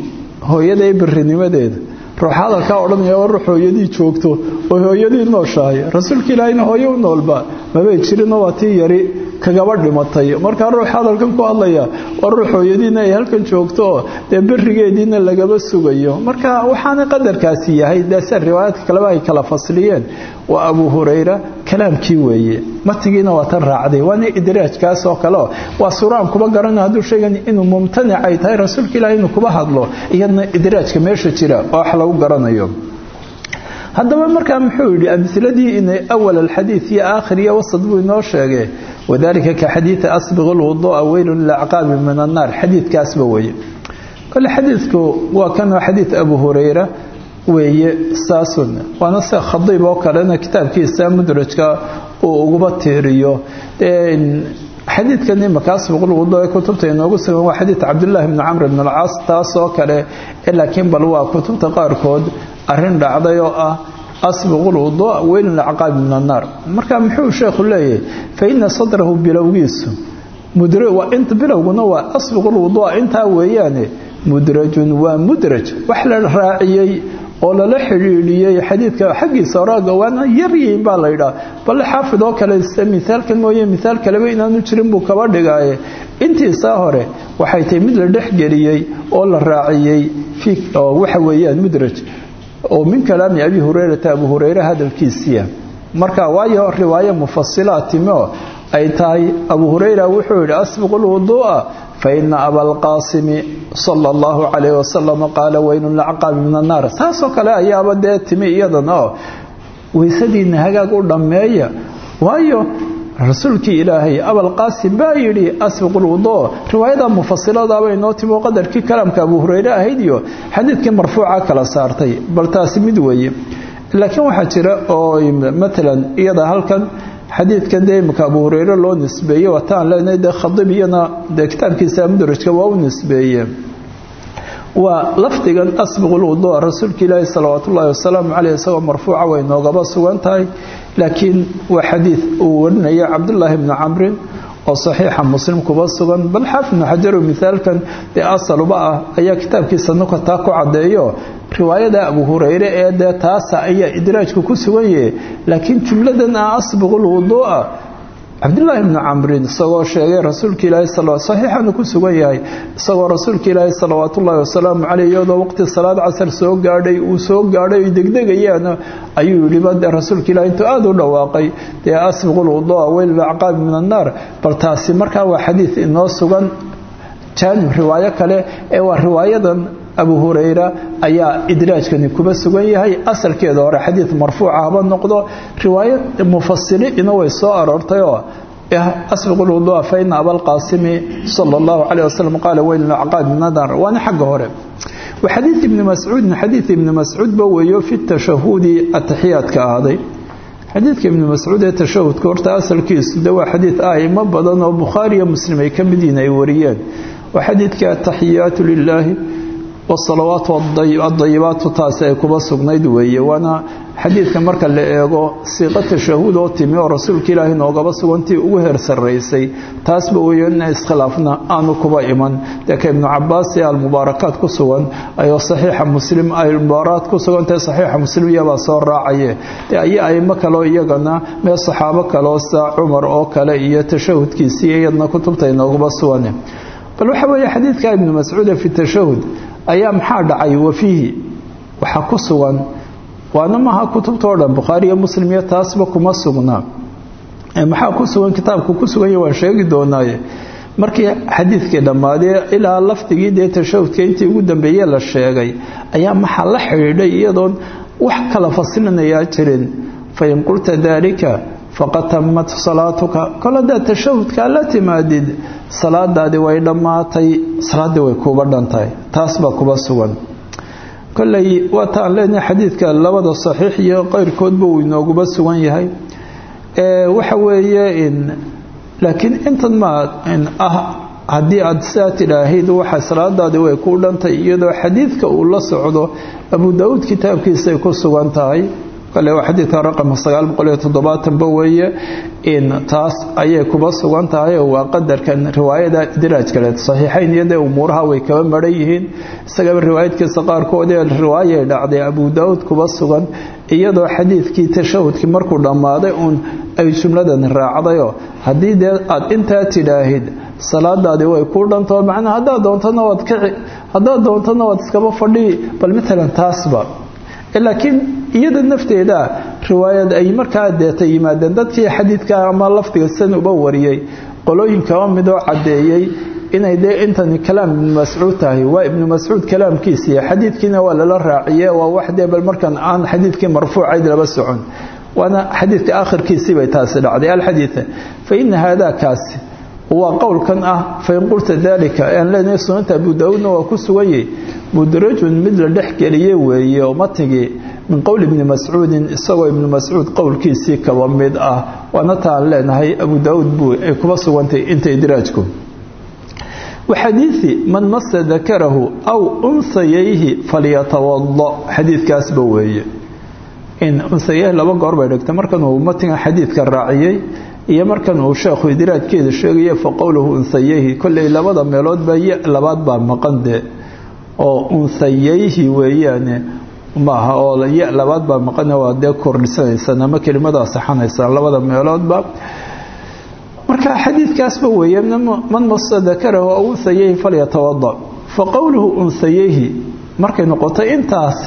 hooyaday birinimadeeda ruux hadalkaa odhanaya war ruux hooyadii joogto oo hooyadii nooshahay. Rasuulka ilaahayna hooyo u noolba mabay jirinoo waa tii yari kagaba dhimatay. Markaa ruux hadalkan ku hadlaya waa ruux hooyadiina ay halkan joogto oo dee berigeediina lagaba sugayo. Marka waxaana qadarkaasi yahay dee sia riwaayaadka kaleba ay kala fasliyeen waa abu hurayra kalaamkii weeye. Matigiina waa tan raacday. Waana idraajkaas oo kaleo waa suraan kuba garana hadduu sheegan inuu mumtanic ay tahay rasuulka ilaah inuu kuba hadlo iyadna idraajka meesha jira oo wax lagu garanayo. Haddaba markaa muxuu yidhi amhiladii inay awal alxadiid iyo aakhir iyo wasad buu inoo sheegay. Wadalika ka xadiidi asbiq lwuduu'a weylun lilacqaabi min annaar. Xadiidkaasba weeye. Kole xadiidku waa kanoo xadiid abu hurayra weeye saasun waana se khadiib oo kalena kitaabkiisa mudrajka uu uguba tiiriyo xadiidkan imaka asbiqulwudu ee kutubta inoogu sugan waa xadiid cabdillaahi bni camr bn alcaas taas oo kale laakiin bal waa kutubta qaarkood arrin dhacday oo ah asbiqulwudu weylun lacqaabi min annaar. Marka muxuu sheekhu leeyahay fa ina sadrahu bilowgiisu bilowguna waa asbiqulwudua intaa weeyaane mudrajun waa mudraj. Wax la raaciyey oo lala xidhiidhiyey xadiidka xaggiisa horaaga waana yaryihiin baa la yidhaha. Balle xaafid oo kale mithaalkan mooye mithaal kaleba inaanu jirin buu kaba dhigaaye. Intiisaa hore waxay tahay mid la dhexgeliyey oo la raaciyey waxa weeyaan mudraj oo min kalaami abi hurayrata abu hureyre hadalkiisiya marka waayo riwaayo mufasilaad timo ay tahay abu hurayra wuxuu yidhi asbiqu lwuduu'a faina abalqaasimi sala allahu calayh wasalam qaala weynun lacqaabi min annaar taasoo kale ayaaba dee timi iyadan oo weysadiina hagaag u dhammeeya waayo rasuulkii ilaahay abalqaasim baa yidhi asbiqu lwuduu riwaayada mufasiladaaba inoo timo qadarkii kalaamka abu hureyre ahayd iyo xadiidkii marfuuca kala saartay bal taasi mid weeye laakiin waxaa jira oo matalan iyada halkan xadiidkan dee imika abu hureyre loo nisbeeyey wataan leenahay dee khadib iyana dee kitaabkiisa mudrajka waa u nisbeeye. Waa lafdigan asbiqu lwuduu rasuulka ilaahi salawaat ullaahi wasalaamu caleyh isagoo marfuuca way noogaba sugan tahay laakiin waa xadiid uu warinaya cabdullaahi bni camrin oo saxiixa muslim kuba sugan bal xaafid bnu xajaru mithaalkan dee asaluba ah ayaa kitaabkiisa nukataa ku caddeeyo. Riwaayada abu hureyre ee dee taasa ayaa idraajku ku sugan yahe laakiin jumladan ah cabdillaahi bni camrin isagoo sheegay rasuulka ilaahi saxiixanu ku sugan yahay isagoo rasuulka ilaahi salawaat ullaahi wasalaamu caleyh iyadoo waqti salaad casar soo gaadhay uu soo gaadhay ay degdegayaan ayuu yidhi bade rasuulka ilahi intuu aada u dhawaaqay dee asbiqu lwuduu'a weyl lacqaabi min annaar bal taasi markaa waa xadiid inoo sugan jaanib riwaayo kale ee waa riwaayadan abu hurayra ayaa idraajkani kuba sugan yahay. Asalkeeda hore xadiid marfuuca haba noqdo. Riwaayo mufasiliina way soo aroortay oo asbiqu lwudua fa ina abalqaasimi sala allahu caleyh wasalam qaala weyn lacqaab min adar waana xagga hore. Waxadiid ibni mascuudin xadiid ibni mascuudba weeyo fi tashahudi ataxiyaadka ahaaday xadiidka ibni mascuud ee tashahudka horta asalkiisu de waa xadiid aimo badan oo bukhaari iyo muslim ay ka mid yihiin ay wasalawaatu adayibaatu taasi ay kuba sugnayd weeye. Waana xadiidka marka la eego siiqa tashahuud oo timi oo rasuulka ilaahi noogaba sugantii ugu heer sarraysay taasba weeye ina iskhilaafna aanu kuba iman. Dee ka ibnu cabaas ee almubaarakaat ku sugan ayoo saxiixa muslim ay mubaarakaat ku sugantahay saxiixa muslim iyabaa soo raacaye. Dee ayaa aimo kaleo iyagana mee saxaabo kaleo sa cumar oo kale iyo tashahudkiisii iyadna kutubta inooguba sugan bal waxa ayaa maxaa dhacay? Wafiihi waxaa ku sugan. Waana maaha kutubta o dhan bukhaari iyo muslim taasba kuma sugna. Maxaa ku sugan? Kitaabku ku suganya waan sheegi doonaaye. Markii xadiidkii dhammaadee ilaa lafdigii dee tashahudka intii ugu dambeeye la sheegay ayaa maxaa la xidhiidhay iyadoon wax kala fasilinayaa jirin. Fain qulta daalika faqad tamat salaatuka. Kol haddaad tashahudkaa la timaadid salaadaadi way dhammaatay salaaddii way kuuba dhantahay taas baa kuba sugan. Kolley waataan leenahay xadiidka labada saxiix iyo qeyrkoodba uu inooguba sugan yahay. Waxa weeye laakiin intan ma ah haddii aad sidaa waxa salaadaadi way kuu dhantay iyadoo xadiidka uu la socdo abu daawuud kitaabkiisay ku sugan tahay kale waa xadiidka raqamka sagaal boqol iyo toddobaatanba weeye taas ayay kuba sugan tahay oo waa qadarkan riwaayada diraaj kale. Saxiixayn iyadee umuuraha way kaba maran yihiin. Isagaba riwaayadkiisa qaarkood ee riwaayay dhacday abu daawuud kuba sugan iyadoo xadiidkii tashahudkii markuu dhammaaday uun ay jumladan raacdayoo haddii dee aada intaa tidhaahid salaadaadii way kuu dhantao macnaa haddaad doontana waad kici haddaad doontana waad iskaba fadhii bal matalan taasba. Laakiin iyada nafteeda riwaayad ay markaa deeta yimaadeen. Dadkii xadiidka ama lafdiga san uba wariyey qolooyinkaba midoo caddeeyey inay dee intani kalaam ibnu mascuud tahay. Waa ibnu mascuud kalaamkiisii xadiidkiina waa lala raaciye waa wax dee bal markan aan xadiidkii marfuucayd laba socon. Waana xadiidka aakhirkiisii bay taasi dhacday alxadiida fa ina kaasi waa qowlkan ah fain qulta dalika aan leenahay sunanta abu daawuudna waa ku suganyay mudrajun mid la dhex geliye weeye oo matigii min qowl ibni mascuudin isagoo ibnu mascuud qowlkiisii kaba mid ah waana taan leenahay abu daawuud buu ay kuba sugantay inta idraajku waxadiidi man masa dakarahu aw unsayayhi falyatawada xadiidkaasba weeye in unsayayhi laba goor bay dhigtay markan uu matigan xadiidka raaciyey iyo markan uu sheekhu idraajkeeda sheegaya fa qowluhu unsayayhi kolley labada meeloodba labaad baa maqan dee oo unsayayhi weeyaane maaha oo ya labaad baa maqan waa dee kordhisanaysaan ama kelimadaa saxanaysaan labada meeloodba marka xadiidkaasba weeye man masa dakarahu aw unsayayhi falyatawada fa qowluhu unsayayhi markay noqotay intaas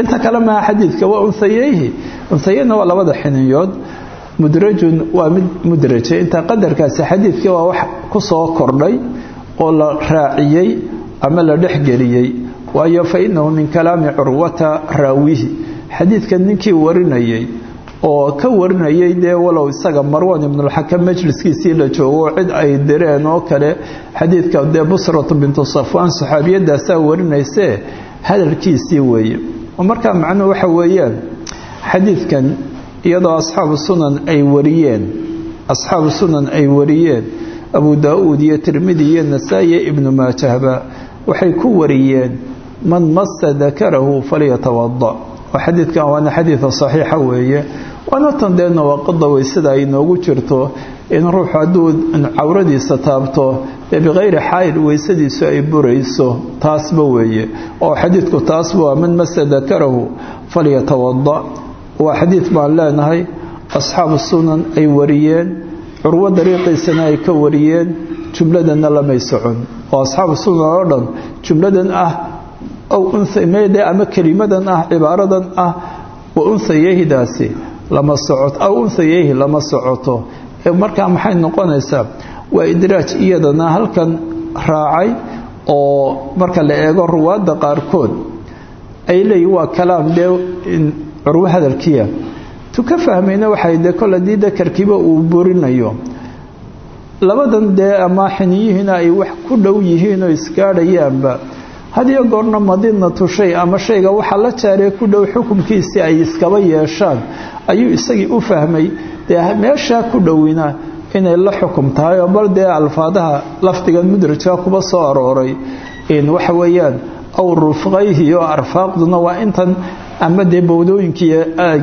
inta kale maha xadiidka waa unsayayhi unsayayna waa labada xiniyood mudrajun waa mid mudraje. Intaa qadarkaasi xadiidkii waa wax ku soo kordhay oo la raaciyey ama la dhexgeliyey waayo fa inahu min kalaami curwata raawihi. Xadiidkan ninkii warinayey oo ka warinayay dee walow isaga marwan ibnulxakam majliskiisii la joogo cid ay direen oo kale xadiidka dee busratu bintu safwaan saxaabiyadaasaa warinaysee? Hadalkiisii weeye. Markaa macnuhu waxa weeyaan xadiidkan iyadoo asxaabu sunan ay wariyeen asxaabu sunan ay wariyeen abu daa-uud iyo tirmidi iyo nasaa-iyo ibnu maajahba waxay ku wariyeen man masa dakarahu falyatawada oo xadiidkan waana xadiida saxiixa weeye. Waana tan dee nawaaqida way sida ay noogu jirto in ruuxu hadduu cawradiisa taabto dee bikayri xaayil weysadiisu ay burayso taasba weeye. Oo xadiidku taasba waa man masa dakarahu falyatawada waa xadiid baan leenahay asxaabu sunan ay wariyeen curwo dariiqiisana ay ka wariyeen jumladanna lamay socon oo asxaabu sunan oo dhan jumladan ah aw unsamede ama kelimadan ah cibaaradan ah wa unsayahdaasi lama socoto aw unsayahi lama socoto. Markaa maxay noqonaysaa? Waa idraaj iyadana halkan raacay oo marka la eego ruwaadda qaarkood ay leeyihiin waa kalaam dee curwo hadalkiya tu ka fahmayna waxay dee kol haddii dakarkiiba uu burinayo. Labadan dee ama xiniyihiina ay wax ku dhow yihiin oo isgaadhayaanba hadiyo goorna madinatu shay ama shayga waxaa la jaaree ku dhow xukunkiisii ay iskaba yeeshaan ayuu isagii u fahmay dee meeshaa ku dhowina inay la xukum tahay oo bal dee alfaadaha lafdigan mudrajka kuba soo arooray. Waxa weeyaan aw rufqayhi oo arfaaqduna waa intan ama dee bowdooyinkii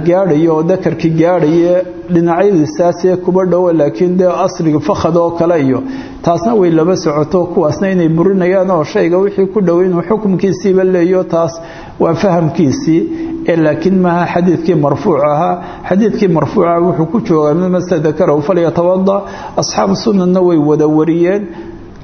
gaadhaya dakarkii gaadhaya dhinacyadiisaasee kuba dhowo laakiin dee asliga fakhad oo kale iyo taasna way laba socoto kuwaasna inay burinayaan oo shayga wixii ku dhow inuu xukumkiisiiba leeyo taas waa fahamkiisii. Ee laakiin maaha xadiidkii marfuuc ahaa xadiidkii marfuuca wuxuu ku joogaa mid mase dakarahu falyatawada asxaabu sunanna way wada wariyeen.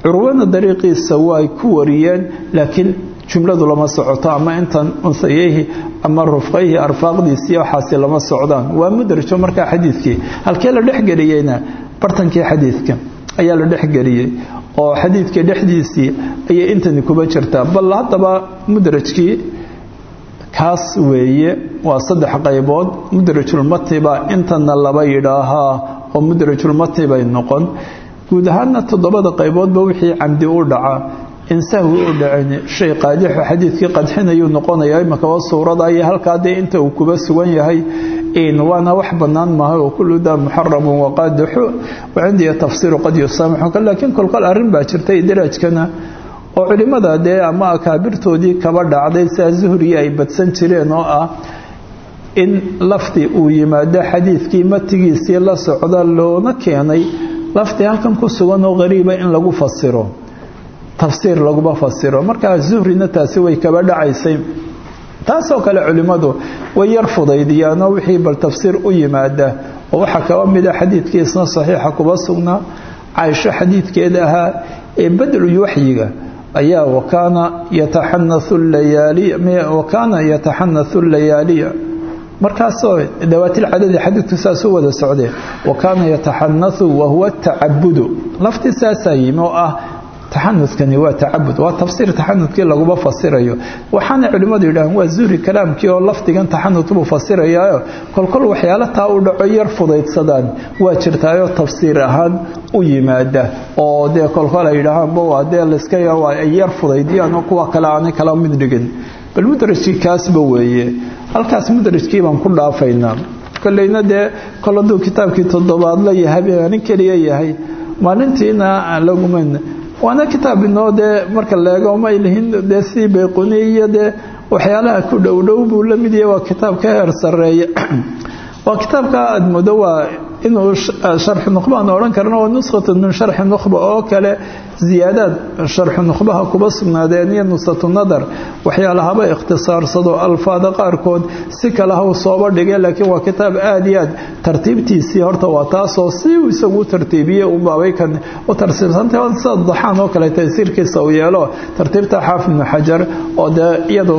Curwana dariiqiisa way ku wariyeen laakiin jumladu lama socoto ama intan unsayayhi ama rufqayhi arfaaqdiisii waxaasi lama socdaan. Waa mudrajo markaa xadiidkii halkee la dhexgeliyeyna bartankii xadiidka ayaa la dhexgeliyey oo xadiidka dhexdiisii ayay intani kuba jirtaa. Bal haddaba mudrajkii kaas weeye waa saddex qaybood. Mudrajulmatni baa intana laba yidhaahaa oo mudrajulmatni bay noqon. Guud ahaana toddobada qayboodba wixii camdi u dhaca insahwi u dhacin shay qaadixo xadiidkii qadxinayuu noqonaya imakaba suurada iyo halkaa dee inta uu kuba sugan yahay waana wax bannaan maahay oo kullu daa muxaramun waqaadixu wacindiya tafsiiru qad yusaamixuka laakiin kolkol arrin baa jirta idraajkana oo culimmada dee ama akaabirtoodii kaba dhacday sidaa zuhriya ay badsan jireen oo ah in lafdi uu yimaado xadiidkii matigiisii la socda loona keenay lafdi halkan ku sugan oo qariiba in lagu fasiro tafsiir laguma fasiro. Markaa zuhrina taasi way kaba dhacaysay. Taasoo kale culimmadu way yar fudaydiyaanoo wixii bal tafsiir u yimaada. Oo waxaa kaba mida xadiidkiisna saxiixa kuba sugnaa caaisho xadiidkeed ahaa ee badlu waxyiga ayaa wakaana yataxanathu layaaliya wakaana yataxanathu layaaliya markaasoo dawaatilcadadi xadiidku saas u wada socdee wakaana yataxanathu wahuwa tacabudu lafti saasaa yimi oo ah taxanudkani waa tacabud waa tafsiir taxanudkii laguma fasirayo. Waxaana culimmadu yidhaaheen waa zuhri kalaamkii oo lafdigan taxanud buu fasirayaayo. Kolkol waxyaalo taa u dhaco yar fudaydsadaan. Waa jirtaayoo tafsiir ahaan u yimaada. Oo dee kolkol ay yidhaahaanba dee layska ay yar fudaydiyaan kuwa kale aanay kala mid dhigin. Bal mudrajkii kaasba weeye. Halkaas mudrajkii baan ku dhaafaynaa. Kolleyna dee kol hadduu kitaabkii toddobaad yahay habeenanin keliya yahay maalintiina aan laguman waana kitaab inoo dee marka leego may lihin dee sidii bayquni dee waxyaalaha ku dhowdhow buu la mid yahay waa kitaab heer sarreeya. [CLEARS THROAT] Waa kitaabka aada moodo waa inuu sharxu nukhba aan odhan karno waa nuskhatu min sharxi nukhba oo kale ziyaadaad sharxu nukhbaha kuba sugnaadeen iyo nuskhatu nadar. Waxyaalahaba ikhtisaarsado alfaada qaarkood si kale ha u sooba dhige laakiin waa kitaab aada iyo aad. Tartiibtiisii horta waa taasoo si uu isagu u tartiibiyey unbaabay kan. U tartiibsantay sida daxaan oo kale taysiirkiisa uu yeelo. Tartiibta xaafid ibnu xajar oo dee iyadu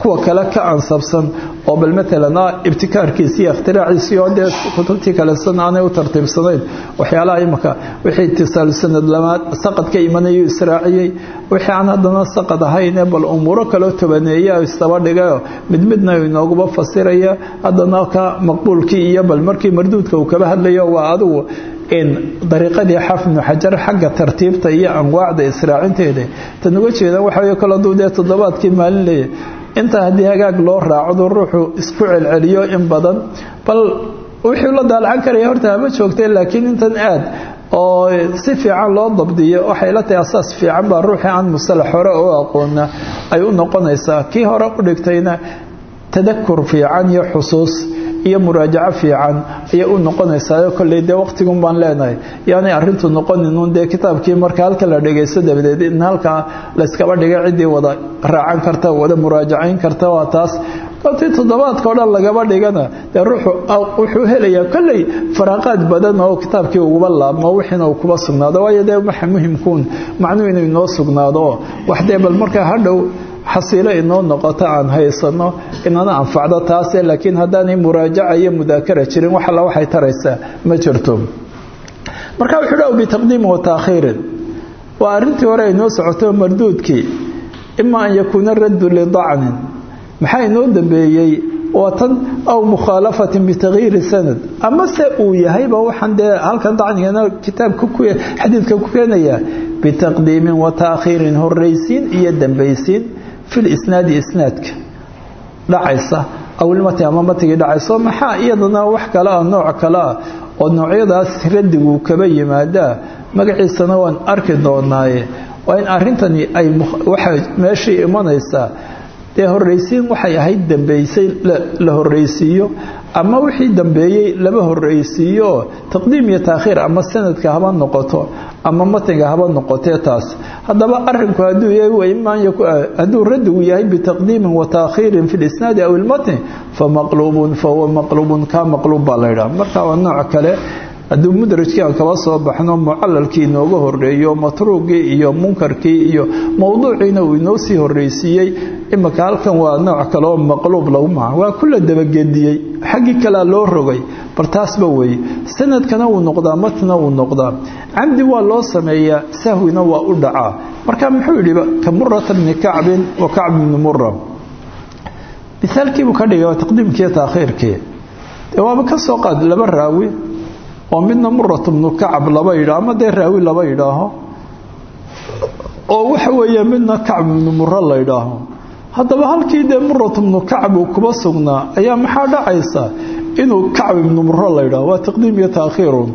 kuwa kale ka ansabsan oo bal maalan ibtikaarkiisi iyo ikhtiraackiisii oo dee kutubtii kale san aanay u tartiibsanayn. Waxyaalaha imaka wixii itisaalu sanad lamaad saqad ka imanayuu israaciyey wixii aan haddana saqad ahayne bal umuuro kaloo tobaneeya isdaba dhigayo mid midna inooguba fasiraya haddana ka maqbuulkii iyo bal markii marduudka uu kaba hadlayo waa adigu dariiqadii xaafid ibnu xajar xagga tartiibta iyo anwaacda israacinteeda tan uga jeeda waxa wey kol hadduu dee toddobaadkii maalin leeyahy intaa haddii hagaag loo raacdo ruuxu isku celceliyo in badan. Bal wuxuu la daalacan karaya horta hama joogtay laakiin intan aad oo si fiican loo dabdiyo waxay la tahay asaas fiican baa ruuxii aan musalax hore oo aqoona ay u noqonaysaa. Kii hore u dhigtayna tadakur fiican iyo xusuus iyo muraajaco fiican ayay u noqonaysaa kolley dee waqtigun baan leenahay. Yaanay arrintu noqoninuun dee kitaabkii marka halka la dhagaysto dabadeed in halkaa layskaba dhigay ciddii wada raacan karta wada muraajacayn karta waa taas. Ti toddobaadka o dhan lagaba dhigana dee ruuxu wuxuu helayaa kolley faraaqaad badan oo kitaabkii uguba laabmo wixiina uu kuba sugnaado. Waayo dee waxa muhimkuun macnuu inuu inoo sugnaado. Wax dee bal markaa hadhow xasiilo inoo noqoto aan haysano inana anfacdo taase laakiin haddaanay muraajaca iyo mudaakara jirin wax alla waxay taraysaa. Ma jirto. Marka wuxuu dha bitaqdiimi wa taakhiirin waa arrintii hore ay noo socoto marduudkii. Ima an yakuuna raddu lidacnin maxaa inoo dambeeyey? Waa tan aw mukhaalafatin bitagyiiri sanad. Ama se uu yahayba waxaan dee halkan dacnigana kitaabka xadiidka ku keenaya bitaqdiimin wa taakhiirin horraysiin iyo dambaysiin fi lisnaadi isnaadka. Dhacaysa. Awilmati ama matigii dhacayso maxaa? Iyadana wax kale ah nooc kale ah oo noocyadaas raddiguu kaba yimaadaa magaciisana waan arki doonaaye. Waa in arrintani ay waxa meeshii imanaysaa. Dee horraysiin waxay ahayd dambaysay la horraysiiyo ama wixii dambeeyey laba horraysiiyo? Taqdiim iyo taakhiir ama sanadka haba noqoto ama matniga haba noqotee taas. Haddaba arinku hadduu radigu yahay bitaqdiimin wa taakhiirin fi lisnaadi aw ilmatni famaqluubun fahuwa maqluubun ka maqluub baa laydhaha marka waa nooc kale hadduu mudrajkii aan kaba soo baxno mucalalkii inooga horeeyo matruugii iyo munkarkii iyo mowduuciina uu inoo sii horreysiiyey imika halkan waa nooc kale oo maqluub lagu maca waa kula dabagediyey xaggii kalea loo rogay bal taasba weeye. Sanadkana wuu noqdaa matna wuu noqdaa. Camdi waa loo sameeyaa sahwina waa u dhacaa marka muxuu yidhi ka murata bni kacbin wa kacb bni mura misaalkiibuu ka dhigay waa taqdiimkiiyo taakhiirkii waaba ka soo qaad laba raawi oo midna murat bnu kacab laba yidhaaho ama raawi laba yidhaaho. Oo waxa weeye midna kacb ibnu muro la ydhaaho haddaba halkii dee murat bnu kacab uu kuba sugnaa ayaa maxaa dhacaysa? Inuu kacb ibnu muro la ydhaho waa taqdiim iyo taakhiirun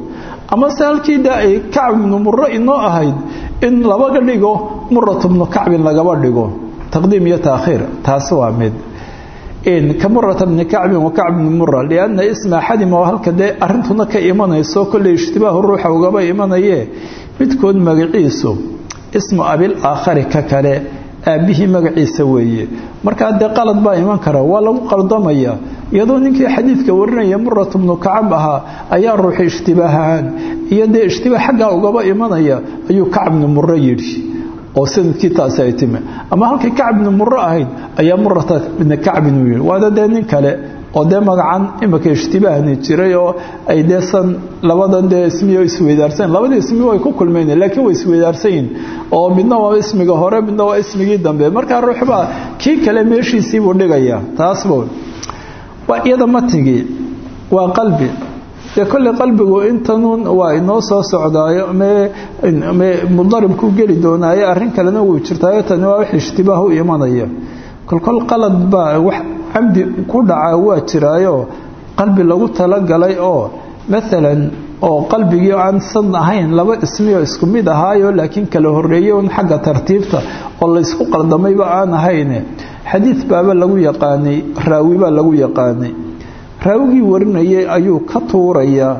amase halkii dee kacb ibnu muro inoo ahayd in labaga dhigo murat bnu kacbin lagaba dhigo. Taqdiim iyo taakhiir taasi waa mid ka murata bni kacbin wa kacb bni mura lianna isma axadima oo halka dee arrintuna ka imanayso kolley ishtibaahu ruuxa ugaba imanaye midkood magaciisu ismu abil aakhari ka kale aabbihii magaciisa weeye. Markaa dee qalad baa iman kara waa lagu qaldamaya. Iyadoo ninkii xadiidka warinaya muratu bnu kacab ahaa ayaa ruuxi ishtibaahaan iyo dee ishtibaah xaggaa ugaba imanaya ayuu kacbni muro yidhi oo sannadkii taasi ay timi. Ama halkii kacbni muro ahayd ayaa murata bni kacbin uu yidhi waada dee nin kale oo dee magacan imika ishtibaahni jiray oo ay dee san labadan dee ismiyo isweydaarsan labadii ismi way ku kulmayn laakiin way isweydaarsanyihin oo midna waa ismiga hore midna waa ismigii dambe. Markaa ruuxbaa kii kale meeshiisiibuu dhigaya taasba waa iyada matigii waa qalbi dee kolley qalbigu intanun waa inoo soo socdaayo mudaribkuu geli doonaayo arrin kalena wuu jirtaayo tani waa wax ishtibaah u imanaya. Kolkol qalad baa wax camdi ku dhacaa waa jiraayo qalbi lagu talagalay oo maalan oo qalbigii aan san ahayn laba ismioo isku mid ahaayo laakiin kala horeeyey un xagga tartiibta oo laysku qaldamayba aan ahayne xadiid baaba lagu yaqaanay raawi baa lagu yaqaanay raawigii warinayay ayuu ka tuurayaa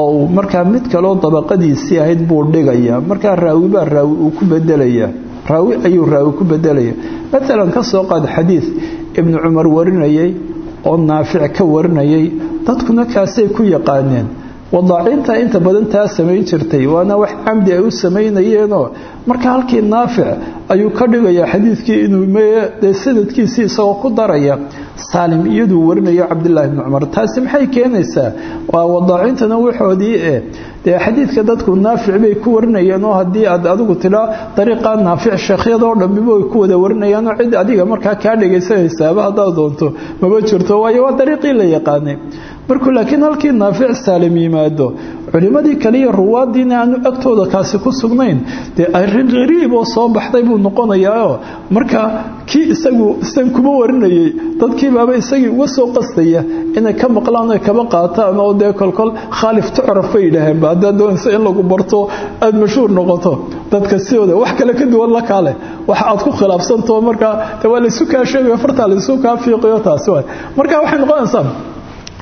oo markaa mid kaloo dabaqadiisii ahayd buu dhigayaa markaa raawi baa raawi uu ku bedelayaa. Raawi ayuu raawi ku bedelaya maalan ka soo qaad xadiid ibnu cumar warinayay oo naafic ka warinayay dadkuna kaasay ku yaqaaneen wadaacinta inta badan taa samayn jirtay waana wax camdi ay u samaynayeenoo marka halkii naafic ayuu ka dhigayaa xadiidkii inuu dee sanadkiisii isagoo ku daraya saalim iyaduu warinayo cabdilaahi bni cumar. Taasi maxay keenaysaa? Waa wadaacintana waxoodii eh dee xadiidka dadku naafic bay ku warinayeen oo haddii aad adigu tidhaa dariiqaa naafic sheekhyadoo dhammiba way ku wada warinayaanoo cid adiga markaa kaa dhegaysanaysaaba haddaad doonto maba jirto. Waayo waa dariiqii la yaqaanay markuu laakiin halkii naafic saalim yimaado culimmadii kaliya ruwaadiina aanu agtooda kaasi ku sugnayn. Dee arrin qariib oo soo baxday buu noqonayaao. Marka kii isagu san kuma warinayay. Dadkii baaba isagii uga soo qasdaya inay ka maqlaan oy kaba qaataan oo dee kolkol khaalif tucraf bay yidhaaheenba haddaad doonaysa in lagu barto aada mashhuur noqoto. Dadka sidooda wax kale ka duwan la kaale. Wax aad ku khilaafsantaho markaa de waa laysu kaa sheegayo fartaa laysu kaa fiiqiyo taasi waay. Marka waxay noqonaysaa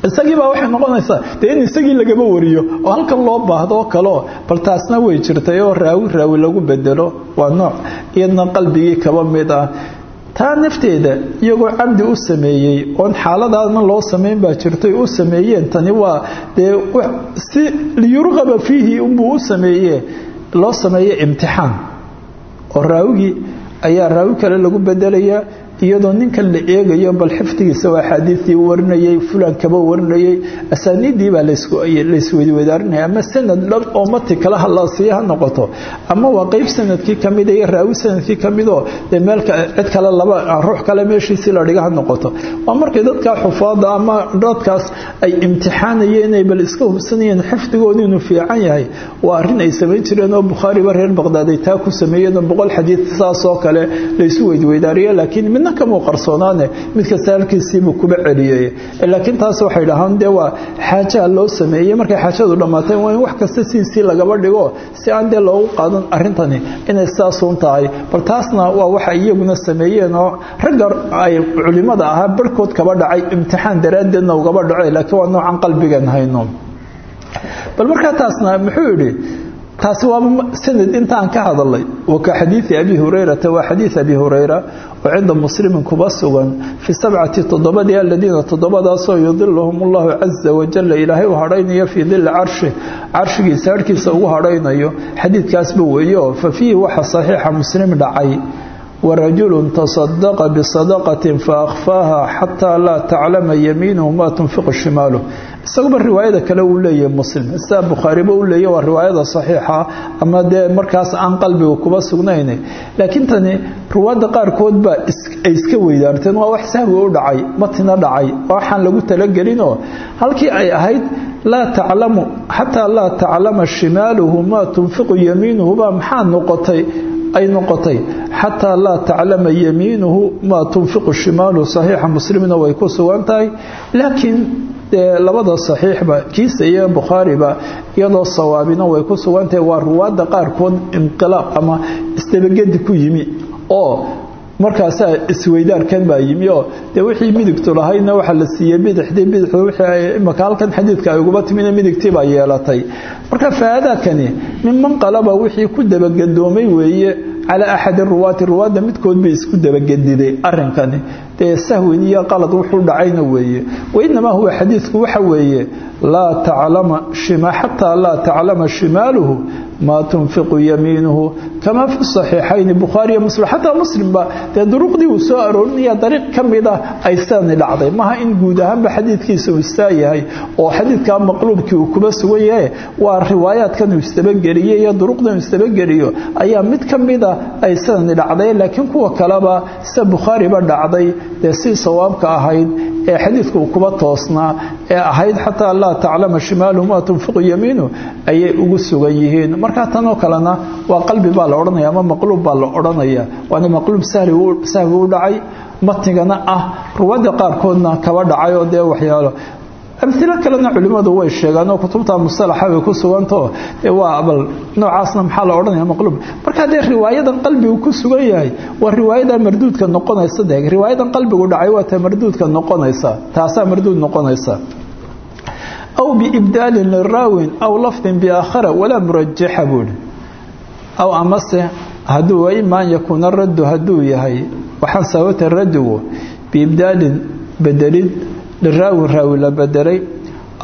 isagiibaa waxay noqonaysaa dee in isagii lagaba wariyo oo halkan loo baahdo oo bal taasna way jirtay oo raawi raawi lagu bedelo. Waa nooc. Iyadna qalbigii kaba mid ah. Taa nafteeda iyagoo camdi u sameeyey oon xaaladaadna loo samayn baa jirtay u sameeyeen. Tani waa dee si liyurqaba fiihi unbuu u sameeye loo sameeye imtixaan. Oo raawigii ayaa raawi kale lagu bedelayaa iyadoo ninkan la eegayo bal xifdigiisa waa axaadiistii warinayay fulan warinayay asaaniiddii baa layswedwadaarinaya ama sanad dhan oo mati kala halaasiya ha noqoto. Ama waa qeyb sannadkii ka mid iyo raawi sannadkii kamidoo dee meel cid kale laba ruux kale meeshiisii la dhiga ha noqoto. Waa markay dadkaa xufaada ama dadkaas ay imtixaanayeen inay bal iska hubsanayeen xifdigoodu inuu fiican yahay. Waa arrin ay samayn jireen oo bukhaariba reer baqdaad ay taa ku sameeyeen boqol xadiid saasoo kale laysu weydweydaariye laakiin midna kamuu qarsoonaane mid kasta halkiisiibuu kuba celiyey. Laakiin taas waxay dhahaan dee waa xaajaa loo sameeyey. Markay xaajadu dhammaatay waa in wax kasta sidiisii lagaba dhigo si aan dee loogu qaadan arrintani inay sidaasuun tahay. Bal taasna waa waxay iyaguna sameeyeen oo ragga ay culimada ahaa barhkood kaba dhacay imtixaan daraaddeedna ugaba dhaco laakiin waa noocan qalbigan hayno. Bal markaa taasna muxuu yidhi taasi waa sanad intaan ka hadalay. Wa ka xadiidi abi hurayrata waa xadiid abi hurayra oo cinda muslimin kuba sugan fi sabcati toddobadii aladiina toddobadaasoo yudiluhum allahu caza wajala ilaahay u hadhaynayo fii dili carshi carshigiisa harhkiisa ugu hadhaynayo xadiidkaasba weeyo fa fiihi waxa saxiixa muslim dhacay warajulu tasadaqa bisadaqatin faakfaaha xataa laa taclama yamiinuhu maa tunfiqu shimaaluh isaguba riwaayada kale uu leeyahay muslim. Sidaa bukhaariba u leeyahy waa riwaayada saxiixa ama dee markaas aan qalbiga kuba sugnayn laakiin tani ruwaadda qaarkood baa ay iska weydaarteen waa wax sahwi u dhacay matina dhacay waxaan lagu talagelinoo halkii ay ahayd laa taclamu xataa laa taclama shimaaluhu maa tunfiqu yamiinuhu baa maxaa noqotay ay noqotay. Xataa laa taclama yamiinuhu maa tunfiqu shimaaluhu saxiixa muslimna way ku sugan tahay. Laakiin dee labada saxiixba kiisa iyo bukhaariba iyadoo sawaabina way ku sugan tahay waa ruwaadda qaarkood inqilaab ama isdabagedi ku yimi oo markaasaa isweydaarkan baa yimi oo wixii midigtu lahaydna waxaa la siiyey bidixdii bidixdu wixii imaka halkan xadiidka ay uguba timina midigtii baa yeelatay. Marka fahaadaakani minman qalaba wixii ku dabagedoomay weeye calaa axadi ruwaati ruwaadda midkood bay isku dabagediday arrinkani. Dee sahwin iyo qalad wuxuu dhacayna weeye. Wainamaa huwa xadiidku waxa weeye laa taclama xataa laa taclama shimaaluhu maa tunfiqu yamiinuhu kamaa fi saxiixayni bukhaariyo muslim xataa muslimba dee duruqdii uu soo aroorinaya dariiq ka mid ah ay sidani dhacday. Maha in guud ahaanba xadiidkiisa uu istaa yahay oo xadiidkaa maqluubkii uu kuba sugan yahay waa riwaayaadkan uu istabageliye iyo duruqdan uu istabageliyo ayaa mid ka mida ay sidani dhacday. Laakiin kuwa kaleba sida bukhaariba dhacday dee si sawaabka ahayd ee xadiidku uu kuba toosnaa ee ahayd xataa laa taclama shimaaluhu maa tunfiqu yamiinu ayay ugu sugan yihiin markaa tanoo kalena waa qalbi baa la odhanaya ama maqluub baa la odhanaya. Waana maqluub sahwi u dhacay matnigana ah. Ruwaadda qaarkoodna kaba dhacay oo dee waxyaalo. Amilo kalena culimmadu way sheegaan oo kutubta musalaxa way ku sugantao waa bal noocaasna maxaa la odhanaya maqluub? Markaa dee riwaayadan qalbigu ku sugan yahay waa riwaayadan marduudka noqonaysa de riwaayadan qalbigu dhacay waa ta marduudka noqonaysa taasaa marduud noqonaysa aw biibdaalin liraawin aw lafdin biaakhara walaa murajaxa buuhi aw amase hadduu ima an yakuuna raddu hadduu yahay waxaan sababta raddigu biibdaalin bedelid liraawin raawi la bedelay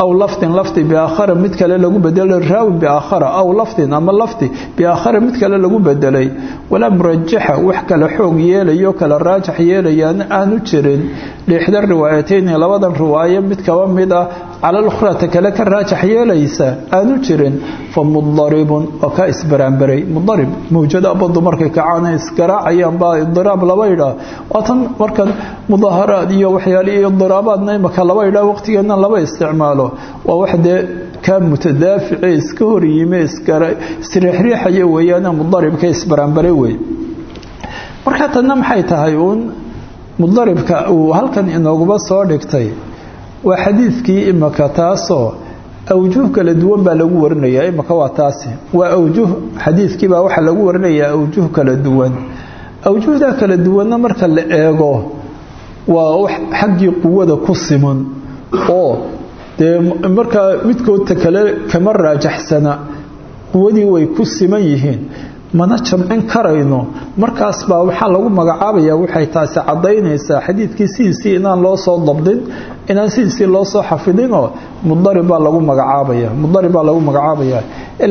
aw lafdin lafdi biaakhara mid kale lagu bedelay raawin biaakhara aw lafdin ama lafdi biaakhara mid kale lagu bedelay walaa murajaxa wax kale xoog yeelayo kala raajax yeelayaan aanu jirin liixda riwaayatayni labadan cala alukhrata kale ka raajax yeelaysa aanu jirin fa mudaribun oo ka isbaraanbaray. Mudarib mawjada badu markay kacaana isgaraacayaan baa idiraab laba idhaa waatan markan mudaaharaad iyo waxyaale iyo idiraabaadna imaka laba idhaa waqtigeedna laba isticmaalo. Waa wax dee kaa mutadaafice iska horyime isriixriixaya weeyaane mudaribka isbaraanbaray wey marka tanna maxay tahay uun? Mudaribka uu halkan inooguba soo dhigtay waa xadiidkii imaka taasoo awjuh kala duwan baa lagu warinayaa imaka waa taasi. Waa awjuh xadiidkiibaa waxaa lagu warinayaa awjuh kala duwan. Awjuhda kala duwanna marka la eego waa xaggii quwada ku siman oo dee markaa midkoodta kale kama raajaxsana quwadii way ku siman yihiin. Mana jamcin karayno. Markaas baa waxaa lagu magacaabaya waxay taasi cadaynaysaa xadiidkii sidiisii inaan loo soo dabdin inaan sidiisii loo soo xafidinoo mudarib baa lagu magacaabaya mudarib baa lagu magacaabaya.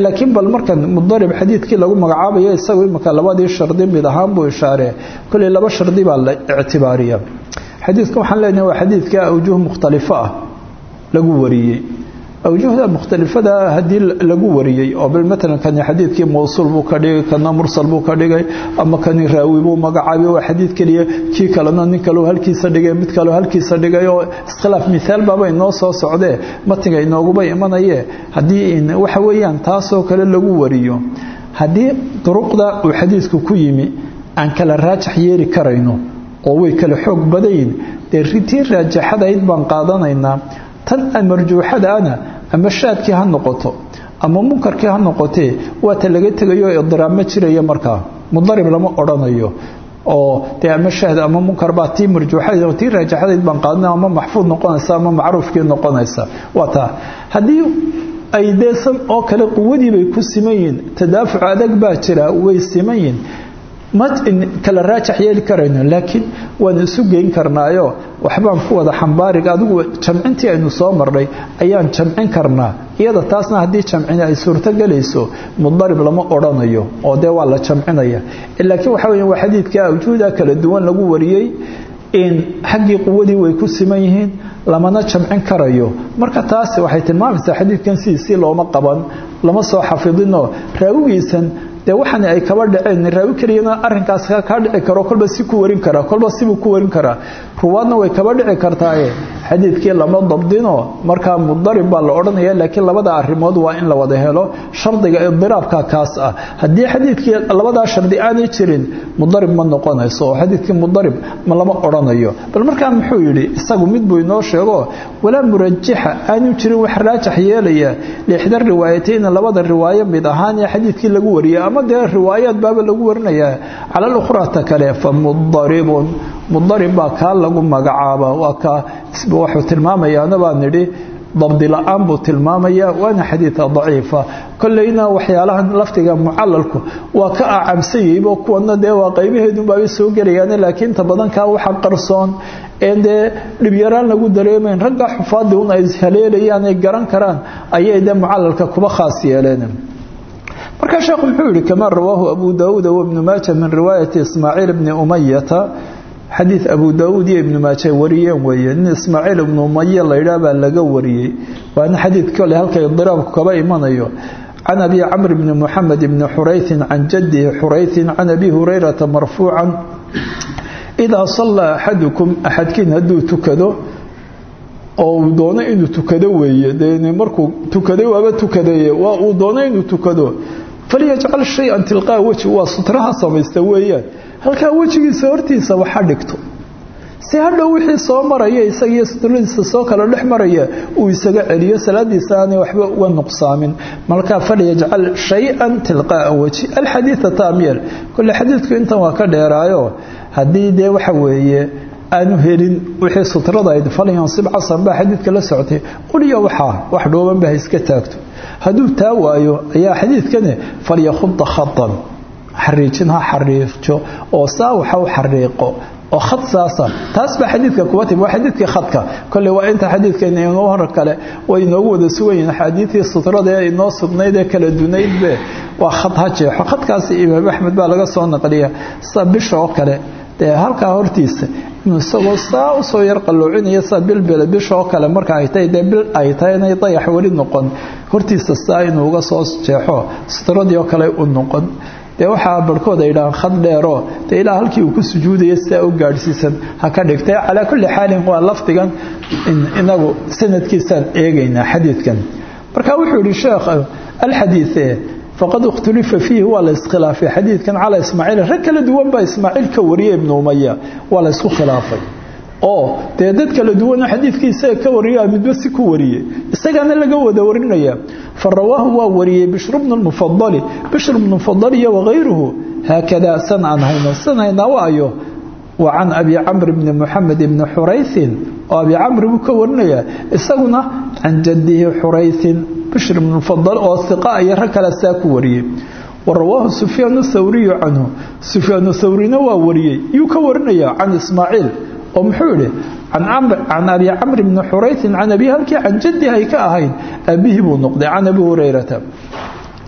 Laakiin bal markan mudarib xadiidkii lagu magacaabayo isagu imika labadii shardi mid ahaan buu ishaaree kolley laba shardi baa la ictibaariya. Xadiidka waxaan leenahay waa xadiidka awjuh mukhtalifo ah lagu wariyey awjuhda mukhtalifada haddii lagu wariyey oo bal maalan kani xadiidkii mawsuul buu ka dhigay kana mursal buu ka dhigay ama kani raawi buu magacaabay waa xadiid keliya kii kalena nin kaleu halkiisa dhigay mid kaleu halkiisa dhigay oo iskhilaaf mihaal baaba inoo soo socdee matiga inooguba imanaye haddii waxa weeyaan taasoo kale lagu wariyo haddii duruqda uu xadiidku ku yimi aan kala raajax yeeli karayno oo way kala xoog badayin dee tii raajaxadayd baan qaadanaynaa tan marjuuxadaana ama shaadkii ha noqoto ama munkarkii ha noqotee waata laga tegayo idiraab ma jiraya markaa. Mudarib lama odhanayo oo dee ama shaahd ama munkar baa tii marjuuxadayd tii raajaxadayd baan qaadana ama maxfuud noqonaysa ama macruufkii noqonaysa. Waa taa haddii ay deesan oo kale quwadii bay ku siman yihiin tadaafuc adag baa jira way siman kala raajax yeeli karayno laakiin waanu isu geyn karnaayo. Waxbaan ku wada xambaarig adigu jamcintii aynu soo marnay ayaan jamcin karnaa. Iyada taasna haddii jamcini ay suurtogelayso mudarib lama odhanayo oo dee waa la jamcinaya. Laakiin waxa weya waa xadiidka awjuuda kala duwan lagu wariyey xaggii quwadii way ku siman yihiin lamana jamcin karayo. Marka taasi waxay tilmaamaysaa xadiidkan sidiisii looma qaban lama soo xafidinoo raawigiisan dee waxaana ay kaba dhaceen raawi keliyana arinkaas kaa dhici karo kolba si ku warin karaa kolba sibuu ku warin karaa ruwaadna way kaba dhici kartaaye. Xadiidkii lama dabdino markaa mudarib baa la odhanaya laakiin labada arimood waa in la wada helo. Shardiga idiraabka kaas ah. Haddii xadiidkii labadaa shardi aanay jirin mudarib ma noqonayso. Xadiidkii mudarib ma lama odhanayo. Bal markaa muxuu yidhi isagu mid buu inoo sheego walaa murajaxa aanu jirin wax raajax yeelaya. Lixda riwaayatayna labada riwaayo mid ahaan ee xadiidkii lagu wariyay ama dee riwaayaad baaba lagu warinayaa. Cala lukhraata kale fa mudaribun. Mudarib baa kaa lagu magacaaba waa kaa waxuu tilmaamayaana baa nidhi dabdi la'aan buu tilmaamaya waana xadiida daciifa. Kolleyna waxyaalahan laftiga mucalalku waa ka acabsayeybo kuwana dee waa qaybaheedunbaabay soo gelayaan laakiin inta badan kaa waxa qarsoon. Ee dee dhibyaraan lagu dareemayn ragga xufaadii un ay haleelayaan ay garan karaan ayay dee mucalalka kuba khaas yeeleen markaa sheekhu muxuu yihi kamaa rawaahu abu daauuda wabnu maaja min riwaayati ismaaciil bni umayata xadiid abu daauud iyo ibnu maaja wariyeen weeye nin ismaaciil ibnu umaya laydhaah baa laga wariyey. Waana xadiid kole halka idiraabku kaba imanayo. Can abi camr bni muxamed bni xuraytin can jadihi xuraytin can abi hurayrata marfuucan. Idaa sallaa axadukum axadkiin hadduu tukado oo doono inuu tukado weeye. De markuu tukaday waaba tukadaye waa uu doono inuu tukado falyajcal shay-an tilqaa weji waa sutraha samaysta weeyaan. Halkaa wejigiisa hortiisa waxa dhigto. Si hadhow wixii soo maraya isagiiyo sutradiisa soo kala dhex maraya uu isaga celiyo salaadiisa aanay waxba uga nuqsaamin. Markaa falyajcal shay-an tilqaaa weji. Alxadiida taamyeel kole xadiidku intan waa ka dheeraayo. Haddii dee waxa weeye aanu helin wixii sutradayd falyansib casan baa xadiidka la soctay quliya waxaa wax dhoobanba ha iska taagto hadduu taa waayo ayaa xadiidkani falyakhuda khatan xariijin ha xariijo oo saa waxa u xariiqo oo khad saasa taas baa xadiidka kuba timi waa xadiidkii khadka. Kolley waa inta xadiidkeena inoo hor kale way inoogu wada sugan yihiin axaadiidtii sutrada ee inoo sugnayd ee kala dunaydbe waa khad ha jeexo. Khadkaasi imaam axmed baa laga soo naqliya bisha oo kale dee halkaa hortiisa isagoo saa u soo yar qaloocinaya saa bilbele bisha oo kale marka ay tahay dee bil ay tahay inay dayax weli noqon. Hortiisa saa inuu uga soo jeexo sutradii oo kale u noqon. Dee waxaa barhkood ay dhahaan khad dheeroo dee ilaa halkii uu ku sujuudaya sidaa u gaadhsiisan ha ka dhigtay calaa kulli xaalin waa lafdigan inagu sanadkiisaan eegaynaa xadiidkan. Marka wuxuu yihi sheekh alxadiie faqad ikhtulifa fiihi waa la iskhilaafay. Xadiidkan calaa ismaaciil rag kala duwan baa ismaaciil ka wariyay ibnu umaya waa la isku khilaafay. Oo dee dad kala duwanoo xadiidkii ka wariyaa midba si ku wariyey isagaana laga wada warinaya fa rawaahu waa wariyey bishru bnu lmufadali bishru bnu mufadal iyo wakayruhu haakadaa san aan hayno san haynaa wa can abi camr bni muxamed bni xuraysin oo abi camr buu ka isaguna can jadihi xuraysin bishr bn mufadal oo iqa iyo rag kale saa ku wariyey. Wa rawaahu sufyaanu thawriyu canhu. Sufyaanu thawrina waa wariyey. Yuu ka warinaya can ismaaciil oo muxuu yihi can abi camr bni xuraysin can abi halkii can jadihi ay ka aabihii buu noqday can abi hurayrata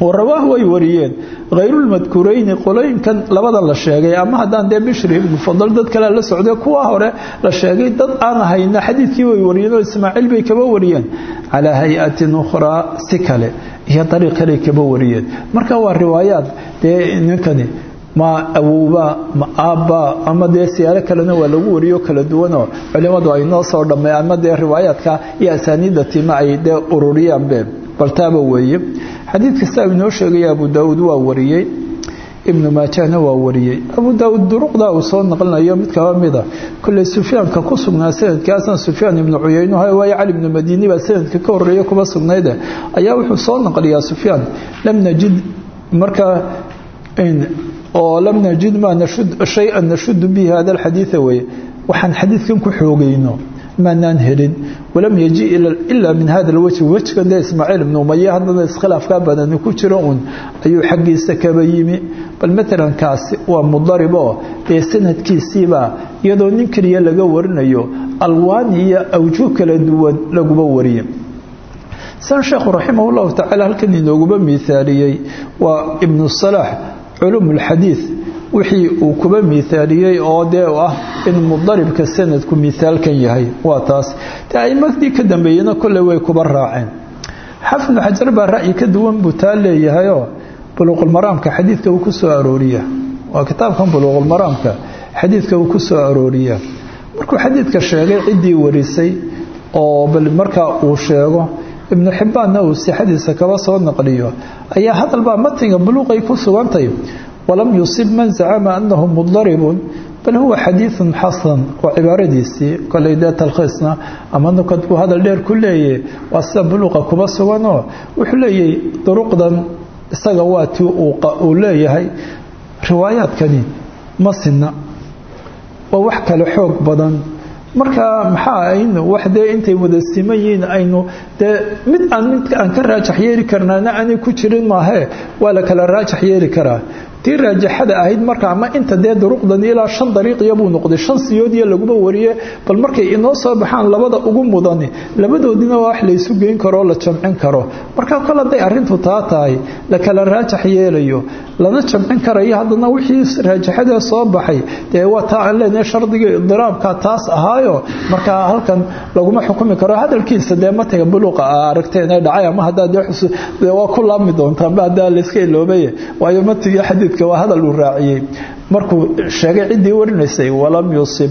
warawaahu way wariyeen. Hayrulmadkuureyni qolooyinkan labada la sheegay ama haddaan dee bishri ibnu fadal dad kale la socday kuwa hore la sheegay dad aan hayna xadiidkii way wariyeen oo ismaaciil bay kaba wariyeen. Calaa hay'atin ukhraa si kale iyo dariiq kale kaba wariyeen. Marka waa riwaayaad dee ninkani ma awowba ma aabbaa ama dee siyaalo kalena waa lagu wariyo kala duwanoo culimmadu ay noo soo dhammay ama dee riwaayaadka baltaaba weeye. Xadiidka saa inoo sheegaya abu daauud waa wariyey ibnu maajahna waa wariyey. Abu daauud duruqda uu soo naqlinayo mid kaba mida kolley sufyaanka ku sugnaa sanadkaasna sufyaan ibnu cuyeynuha waayo cali ibnu madiini baa sanadka ka horreeya kuba sugnayde ayaa wuxuu soo naqliyaa sufyaan. Lam najid markaa oo lam najid maa shay-an nashudu bihi hada alxadiida weye waxaan xadiidkan ku xoogayno maanaan helin. Walam yaji ilaa min hada alwajhi wejkan dee ismaaciil ibnu umaya haddana iskhilaafkaa badani ku jiro uun ayuu xaggiisa kaba yimi. Bal matalan kaasi waa mudarib oo dee sanadkiisiibaa iyadoo nin keliya laga warinayo alwaan iyo awjuh kala duwan laguba wariye san sheekhu raximah llahu tacaala halkan inooguba miaaliyey waa ibnu salaax culuum lxadiid wixii uu kuba miaaliyey oo dee ah in mudaribka sanadku miaalkan yahay waa taas. De aimadii ka dambeeyena kolley way kuba raaceen. Xafnu xajar baa ra'yi ka duwan buu taa leeyahayoo buluuqulmaraamka xadiidka uu ku soo arooriya. Waa kitaabkan buluuqulmaraamka xadiidka uu ku soo arooriya. Markuu xadiidka sheegay ciddii warisay oo bal markaa uu sheego ibnu xibbaanna uu sixadiisa kaba soo naqliyo ayaa hadalbaa matiga buluuqay ku sugantay walam yusib man zacama anahu mudaribun bal huwa xadiidun xasan waa cibaaradiisii koley dee talkhiisna ama nukad buu hadal dheer ku leeyahy waa sida buluuqa kuba suganoo wuxuu leeyahy duruqdan isaga waa tii uu leeyahay riwaayaadkani ma sinna waa wax kale xoog badan marka maxaa aynu wax dee intay wada siman yihiin aynu dee mid aan mid aan ka raajax yeeli karnaana aanay ku jirin maahee waa la kala raajax yeeli karaa tii raajaxada ahayd marka ama inta dee duruqdan ilaa shan dariiqiya buu noqday shan siyoodiya laguma wariye bal markay inoo soo baxaan labada ugu mudani labadoodina waa wax laysu geyn karoo la jamcin karo. Marka kol hadday arrintu taa tahay la kala raajax yeelayo lana jamcin karayo haddana wixii raajaxadee soo baxay dee waa taa aan leenahay shardiga idiraabka taas ahaayo marka halkan laguma xukumi karo. Hadalkiisa dee matiga buluuqa a aragteen ee dhacay ama haddaa dee waa ku laabmi doontaa ma haddaa layska iloobaye. Waayo matiga xadiid waa hadal uu raaciyey. Markuu sheegay ciddii warinaysay walam yusib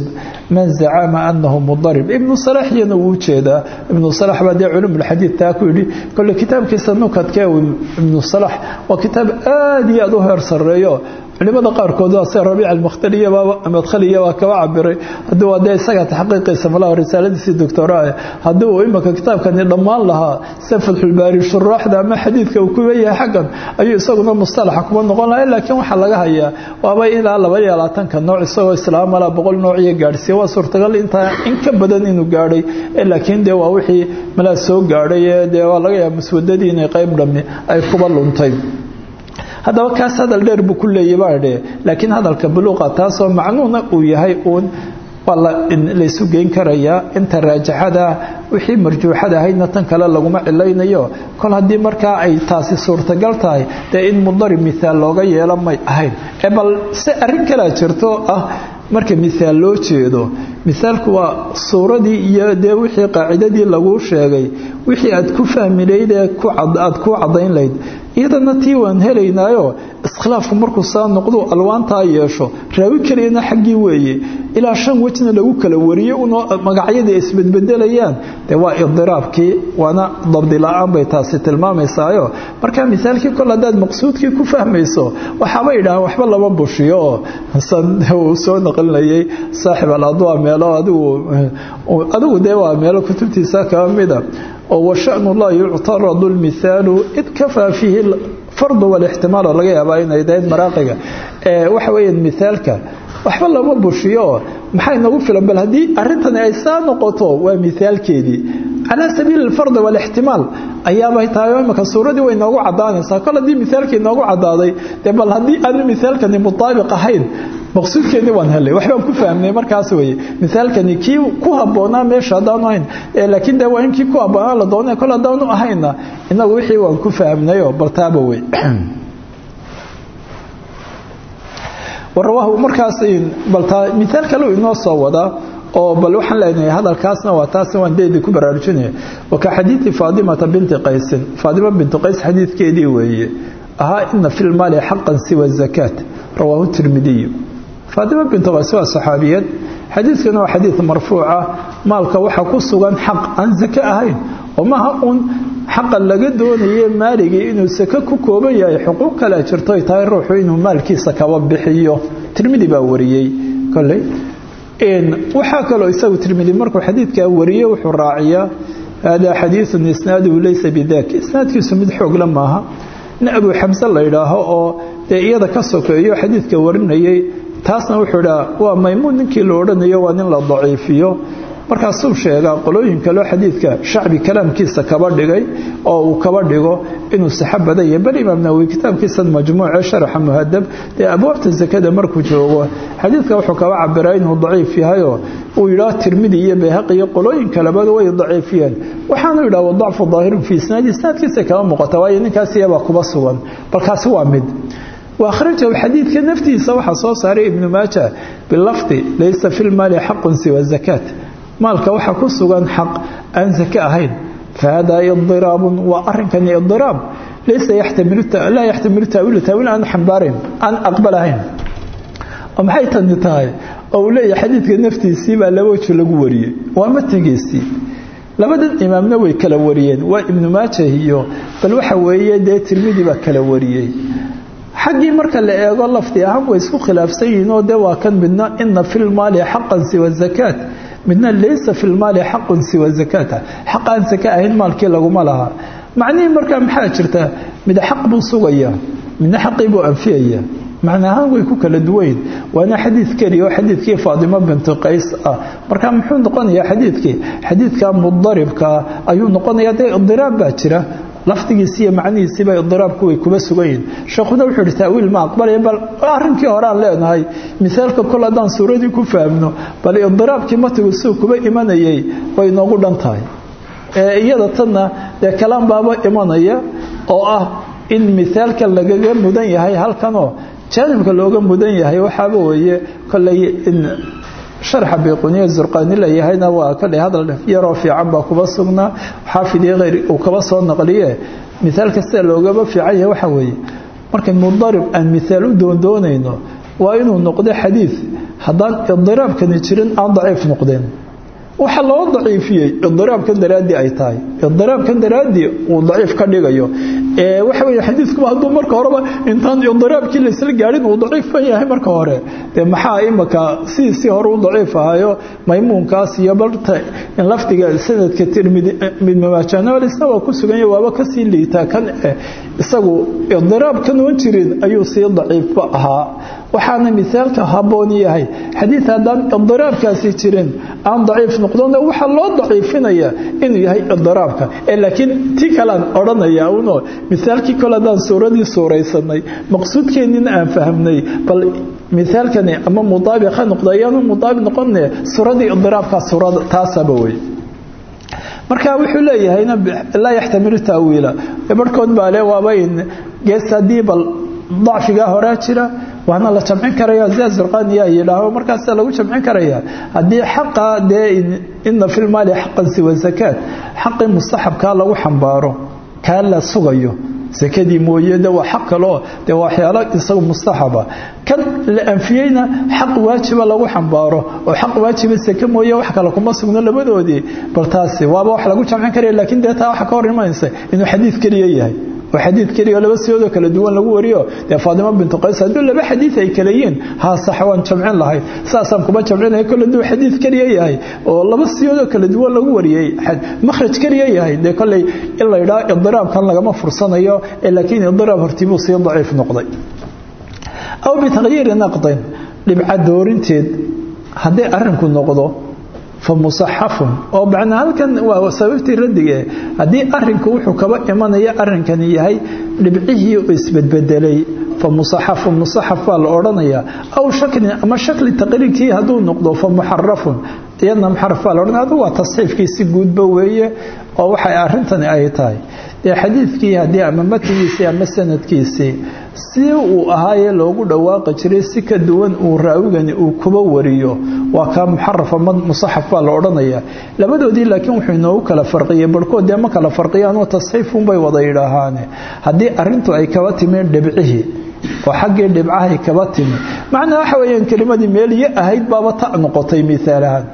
man zacama anahu mudarib. Ibnu salax iyana wuu jeedaa. Ibnu salax baa dee culumulxadiid taa ku yidhi kolle kitaabkiisa nukadkee ibnu salax waa kitaab aad iyo aad culimada qaarkood waa sida rabiic almadkhaliya waa kaba cabiray haddii waa dee isaga taxqiiqiisa malaha risaaladiisii doctoraa haddii uu imika kitaabkani dhammaan lahaa fatxulbaari shuraaxda ama xadiidka uu ku leeyahay xaggan ayuu isaguna mustalaxa kuma noqon lahay laakiin waxaa laga hayaa waaba ilaa laba iyo labaatanka nooc isagoo islaamala boqol nooc iyo gaadhsiiya waa suurtagal intaa in ka badan inuu gaadhay laakiin dee waa wixii malaa soo gaadhay ee dee waa laga yaaba muswadadii inay qayb dhammi ay kuba luntay haddaba kaas hadal dheer buu ku leeyay baadhe laakiin hadalka buluuqa taasoo macnuuna uu yahay uun waa laysu geyn karayaa inta raajaxada wixii marjuuxada ahaydna tan kale laguma cilaynayo. Kol haddii markaa ay taasi suurtagal tahay dee in mudarib miaal looga yeelo may ahayn. Ee bal se arrin kalaa jirto ah marka miaal loo jeedo misaalku waa suuradii iyo dee wixii qaacidadii laguu sheegay. Wixii aad ku fahmi layd ee aad ku caddayn layd iyadana tii waan helaynaayo iskhilaafku markuu saa noqdu alwaantaa yeesho raawi keliyana xaggii weeye. Ilaa shan wejna lagu kala wariyo magacyadii isbedbedelayaan. Dee waa idiraabkii waana dabdi la'aan bay taasi tilmaamaysaayo. Marka misaalkii kol haddaad maqsuudkii ku fahmayso waxaaba idhahaan waxba lama bushiyo. Oo uu soo naqlinayay saaxib aladwa meelo adigu adigu dee waa meelo kutubtiisa kaba mida oo washanu laa yuctaradu lmihaalu id kafaa fiihi fardu walixtimaal laga yaabaa inay dayd maraaqiga. Waxa weeyaan mihaalka waxba lama bushiyo. Maxay nagu filan? Bal haddii arrintani ay saa noqoto waa mihaalkeedii calaa sabiili alfardi walixtimaal ayaabay tahay oo imaka suuradii way noogu caddaanaysaa. Kol haddii mihaalkii noogu caddaaday dee bal haddii aanu mihaalkani mutaabiq ahayn maqsuudkeedii waan helay. Waxbaan ku fahmnay markaas weye mihaalkani kii ku habboonaa meesha haddaanu ahayn laakiin de waa in kii ku habboonaa la doonay. Kol haddaanu ahayna inagu wixii waan ku fahmnayoo baltaaba wey [CLEARS THROAT] warawaahu markaas baltaa miaal kale inoo soo wadaa oo bal waxaan leenahay hadalkaasna waa taasna waan deedii ku baraarujinaya. Waka xadiidi faadimata binti qaysin faadima binti qays xadiidkeedii weeye. Ahaa ina fi lmaali xaqan siwa zakaat rawaahu tirmidiyu faadima binti qays waa saxaabiyad. Xadiidkana waa xadiid marfuuca. Maalka waxaa ku sugan xaq aan zake ahayn oo maaha uun xaqa laga doonaye maaligii inuu sake ku kooban yahay xuquuq kale jirto ay tahay ruuxu inuu maalkiisa kaba bixiyo tirmidi baa wariyey. Koley waxaa kaloo isagu tirmidi markuu xadiidkaa wariyey wuxuu raaciyaa hada xadiiun isnaaduhu laysa bidak isnaadkiisu mid xoogla maaha. Nin abu xamse la yidhaaho oo dee iyada ka sokeeyo xadiidka warinayay taasna wuxuu idhaa waa maymuun ninkii la odhanayo waa nin la daciifiyo markaasuu sheegaa qolooyin kaleo xadiidka shacbi kalaamkiisa kaba dhigay oo uu kaba dhigo inuu saxa badan yahay. Bal imaam nawowi kitaabkiisa majmuuce sharaxa muhadab dee abwaabta sakada markuu joogo xadiidka wuxuu kaba cabiraa inuu daciif yahayoo uu yidhaah tirmidi iyo bayhaqi iyo qolooyin kaleba way daciifiyeen. Waxaanu yidhaha wadacfu daahirun fii isnaadi isnaadkiisa kaba muuqata waayo ninkaas iyabaa kuba sugan. Balkaasi waa mid. Wakhrajahu xadiidka naftiisa waxaa soo saaray ibnu maaja bilafdi laysa fi lmaali xaqun siwa zakaat maalka waxaa ku sugan xaq aan zake ahayn. Fahada idiraabun waa arinkani idiraab laysa laa yaxtamilu taawiila taawiil aan xambaarayn aan aqbalahayn maxay tani tahay? Oo uu leeyahay xadiidka naftiisii baa laba weji lagu wariyey. Waa matigiisii labadan imaamna way kala wariyeen. Waa ibnu maajah iyo bal waxa weeye dee tirmidi baa kala wariyey. Xaggii marka la eego lafdi ahaan way isku khilaafsan yihiin oo de waa kan midna ina fi lmaali xaqan siwa zakaat midna laysa fi lmaali xaqun siwa zakaata xaq aan sake ahayn maalkii laguma lahaa macnihii markaa maxaa jirta? Mida xaq buu sugayaa midna xaqii buu anfiyayaa macna ahaan way ku kala duwayn waana xadiid keliya oo xadiidkii faadimo bintu qays ah. Marka muxuu noqonayaa xadiidkii? Xadiidka mudaribkaa ayuu noqonayaa. Dee idiraab baa jira lafdigiisi iyo macnihiisiiba way kuba sugan yihiin sheekhuna wuxuu ihi taawiil ma aqbalaya bal arrinkii hore aan leenahay misaalka kol haddaan suuradii ku fahamno bal idiraabkii matigu siduu kuba imanayay way inoogu dhan tahay. Iyada tanna dee kalaan baaba imanaya oo ah in misaalka lagaga mudan yahay halkanoo jaanibka looga mudan yahay waxaaba weeye kolay in sharxa biquniya zurqaani layahayna waa kolay hadal yaroo fiican baa kuba sugnaa xaafidii hayr uu kaba soo naqliye misaalka sida loogaba fiican yahay waxa weeye markay mudarib aan misaal u doondoonayno waa inuu noqdo xadiid haddaan idiraabkani jirin aan daciif noqdeen waxa loo daciifiyey idiraabkan daraaddii ay tahay. Idiraabkan daraaddii uu daciif ka dhigayo. Waxa weeye xadiidkuba hadduu marka horeba intaan idiraabkii laysla gaadhin uu daciif ban yahay marka hore. Dee maxaa imaka sidiisii hore u daciif ahayo maymuunkaas iyo balta in lafdiga sanadka tirmidi midmamaajanalisna waa ku suganya waaba ka sii liitaa kan isagu idiraabkan oon jirin ayuu sii daciifba ahaa waxaana misaalka habboon yahay. Xadiid haddaan idiraabkaasi jirin aan daciif noqdona waxaa loo daciifinaya inuu yahay idiraabka laakiin ti kalean odhanaya uno misaalkii kole suuradii suuraysanay maqsuudkeennina aan fahmnay bal misaalkani ama mudaabiq ha ayaanu mudaabiq noqone suuradii idiraabkaa suurada taasaba wey marka wuxuu leeyahayna laa yaxtamilu taawiila barhkood baa le waaba in gees haddii bal dacfigaa horaa jira waana la jamcin karaya zia zurqaniya yidhaaho markaasa lagu jamcin karaya haddii xaqa dee ina fi lmaali xaqan siwa zakaat xaqii mustaxabkaa lagu xambaaro kaa la sugayo. Sakadii mooye de waa xaq kaleo dee waxyaalo isagu mustaxaba. Kan la anfiyeyna xaq waajiba lagu xambaaro oo xaq waajiba sake mooye wax kale kuma sugno labadoodii. Bal taasi waaba wax lagu jamcin karaya lakiin dee taa waxa ka hor imanaysa inuu xadiid keliya yahay oo xadiid keliya laba siyoodoo kala duwan lagu wariyo. Dee faadimo bintu qays hadduu laba xadiid ay kala yihiin haa sax waan jamcin lahayd saasaan kuma jamcinaya kole hadduu xadiid keliya yahay oo laba siyoodoo kala duwan lagu wariyey makhraj keliya yahay dee kolley in la yidhaha idiraabkan lagama fursanayo laakiin idiraab hortiibuu sii daciif noqday. Aw bitagyiiri naqdin dhibca doorinteed hadday arrinku noqdo fa musaxafun. Oo macnaa halkan waa sababtii raddige haddii arrinku wuxuu kaba imanaya arrinkani yahay dhibcihii uu isbedbedelay. Fa musaxafun musaxaf baa la odhanayaa aw shaklin ama shakli taqriirkii hadduu noqdo fa muxarafun. Iyadna muxaraf baa la odhanaya. Adu waa tasxiifkii si guudba weeye oo waxay arrintani ay tahay. Dee xadiidkii haddii ama matigiisii ama sanadkiisii si uu ahaayee loogu dhawaaqi jiray si ka duwan uu raawigani uu kuba wariyo. Waa kaa muxarafa musaxaf baa la odhanaya. Labadoodii laakiin wuxuu inoogu kala farqiyey barhkood dee ma kala farqiyaanoo tasxiifunbay wada yidhaahaane. Haddii arintu ay kaba timeen dhibcihii oo xaggii dhibcahay kaba timi. Macnaa waxa weeyaan kelimadii meeliyo ahayd baaba ta noqotay miaalahaan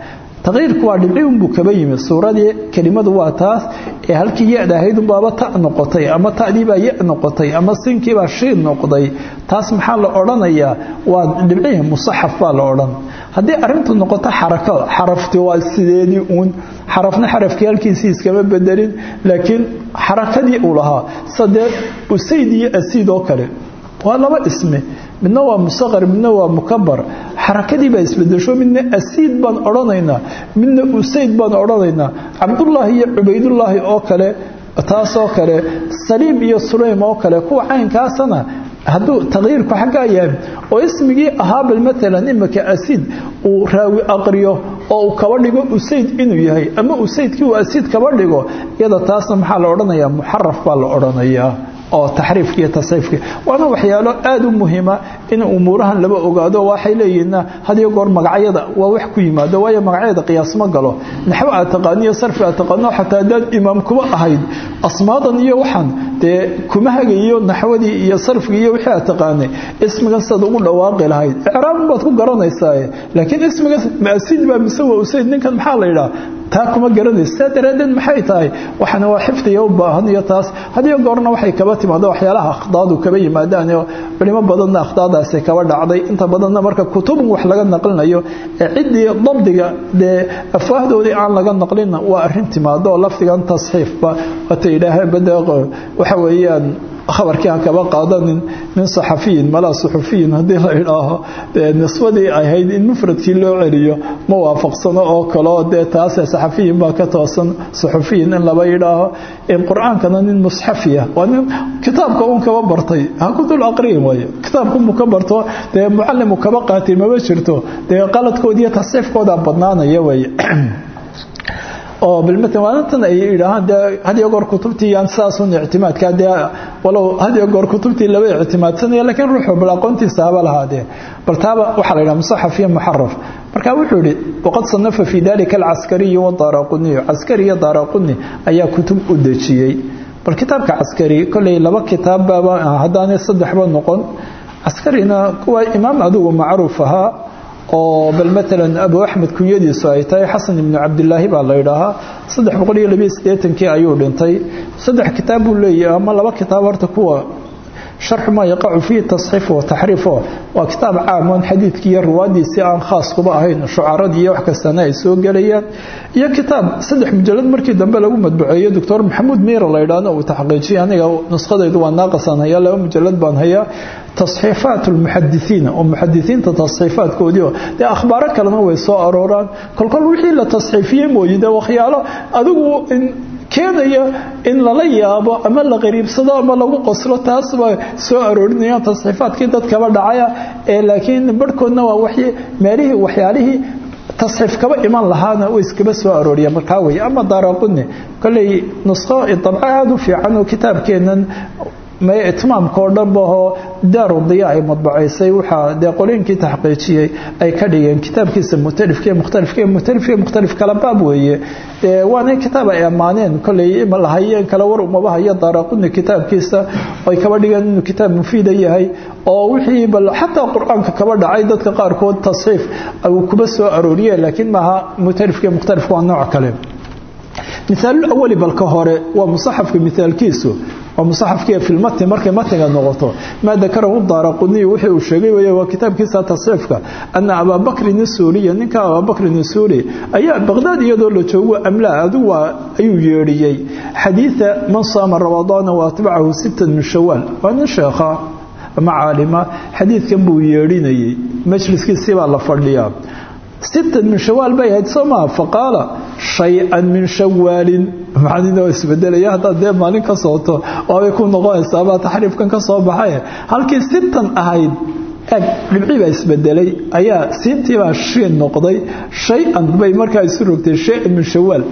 taqyiirku waa dhibci unbuu kaba yimi. Suuradii kelimadu waa taas ee halkii ya-da ahayd unbaaba ta noqotay ama tadiibaa ya noqotay ama sinkiibaa shiin noqday. Taas maxaa la odhanayaa? Waa dhibcihii musaxaf baa la odhan. Haddii arintu noqoto xarako xarafti waa sideedii uun xarafna xarafkii halkiisii iskama bedelin laakiin xarakadii uu lahaa. Sadee usayd iyo asiid oo kale waa laba ismi midna waa musaqar midna waa mukabar xarakadii baa isbedesho midna asiid baan odhanaynaa midna usayd baan odhanaynaa. Cabdullaahi iyo cubaydullaahi oo kale taasoo kale saliim iyo sulaym oo kale kuwa caynkaasana hadduu taqyiirku xaggaa yahay oo ismigii ahaabal maalan imika asiid uu raawi aqriyo oo uu kaba dhigo usayd inuu yahay ama usaydkii uu asiid kaba dhigo iyada taasna maxaa la odhanayaa muxaraf baa la odhanayaa oo taxriifki iyo tasxiifki waana waxyaalo aada u muhiima in umuurahan laba ogaado waxay leeyihiinna hadiyo goor magacyada waa wax ku yimaado waayo magacyada qiyaas ma galo. Naxwo aad taqaaniyo sarfi aad taqaano xataa haddaad imaam kuba ahayd asmaadan iyo waxaan dee kuma hagayo naxwadii iyo sarfigii iyo wixii aad taqaanay ismigan sidaad ugu dhawaaqi lahayd. Icraabun baad ku garanaysaa laakiin ismiga maasid baa mise waa usayd ninkan maxaa la yidhaha taa kuma garanaysa saa daraaddeed maxay tahay? Waxana waa xifdiga u baahan iyo taas. Hadiyo goorna waxay kaba timaado waxyaalaha akhdaadu kaba yimaadaan oo culimo badanna akhdaadaasi kaba dhacday. Inta badanna marka kutubun wax laga naqlinayo ee ciddii dabdiga dee afwaahdoodii aan laga naqlinna waa arrin timaado lafdigan tasxiifba. Wata yidhaaheen badeeqo waxa weeyaan khabarkii ha kaba qaadanin min saxafiyin malaa suxufiyin haddii la idhaaho nisbadii ahayd in mufradkii loo celiyo ma waafaqsano oo kaleo dee taase saxafiyin baa ka toosan suxufiyin in laba idhaaho qur'aankana nin musxafiya waa nin kitaabka uun kaba bartay ha ku dul aqriyin waayo kitaabkunbuu ka barto dee mucalimu kaba qaatay maba jirto dee qaladkoodiiyo tasxiifkooda badnaanaya weye [CLEARS THROAT] oo bilmatan maalintan ay idhaahaan dee goor kutubtii yaan sidaasun ictimaadka dee walow had iyo goor kutubtii laba ictimaadsanaya laakiin ruuxu bal aqoontiisa haba lahaadee. Bal taaba waxaa la yidhaha musaxaf iyo muxaraf marka wuxuu yihi waqad sanafa fii dalika alcaskariyu wadaaraquniyu caskari iyo daaraquni ayaa kutub u dejiyey. Bal kitaabka caskari kolley laba kitaabbaaba haddaanay saddexba noqon caskarina kuwa imaam adigu macruuf ahaa oo bal maalan abu axmed kunyadiisu ay tahay xasan ibnu cabdilaahi baa la yidhaahaa. Saddex boqol iyo labiyo siddeetankii ayuu dhintay. Saddex kitaab buu leeyahay ama laba kitaab horta kuwa sharxu maa yaqacu fiihi tasxiif wa taxriifo waa kitaab caam oon xadiidkii iyo ruwaadiisii aan khaas kuba ahayn shucaradii iyo wax kastana ay soo gelayaan iyo kitaab saddex mujalad markii dambe lagu madbuceeyo doctor maxamuud miira la yidhaahdo uu taxqiijiyay aniga nuskhadaydu waa naaqasan hayaa laba mujalad baan hayaa tasxiifaat almuxadisiina oo muxadisiinta tasxiifaadkoodiio dee akhbaaro kalena way soo arooraan kolkol wixii la tasxiifiyey mooye dee wakhyaalo adigu keenaya in lala yaabo ama la qariibsado ama lagu qoslo taas baa soo aroorinayaan tasxiifaadkii dadkaba dhacaya ee laakiin barhkoodna waa w meelihii waxyaalihii tasxiif iman lahaana way iskaba soo arooriya. Markaa wey ama daaraquni kolley nusqo dabco aada u fiican oo kitaabkeenan itmaamka oo dhanbahoo daaru diya ay madbacaysay waxaa dee qolooyinkii taxqiijiyey ay ka dhigeen kitaabkiisa mutalifka mukhtalifka mutalifka mukhtalif kala baab weeye. Waana kitaab ay ammaaneen kolley lahayeen kala war umaba hayo daaraquni kitaabkiisa ay kaba dhigeen inuu kitaab mufiida yahay oo wixii bal xataa qur'aanka kaba dhacay dadka qaarkood tasxiif uu kuba soo arooriye laakiin maaha mutalifka mukhtalifka waa nooc kale. Misaalul awali balka hore waa musaxafka misaalkiisu waa musaxafkii filmati markay matiga noqoto. Maa dakarahu daaraquniy wixii uu sheegay wey waa kitaabkiisa tasxiifka ana abaabakrin isuuriya ninka abaabakrin isuuri ayaa baqdaad iyadoo la joogo amlaa adigu waa ayuu yeedhiyey. Xadiida man saama ramadaana wa atbacahu sittan min shawaal waa nin sheekha ama caalima. Xadiidkan buu yeedhinayey. Majliskiisii baa la fadhiyaa. Sittan min shawaal bay ahayd soo maa faqaala shay-an min shawaalin macnina waa isbedelaya haddaad dee maalin ka sooto waabay ku noqonaysaa baa taxriifkan ka soo baxay halkii sittan ahayd eg dhibcii baa isbedelay ayaa siintii baa shiin noqday shay-an bay markaa isu rogtay shay-an min shawaal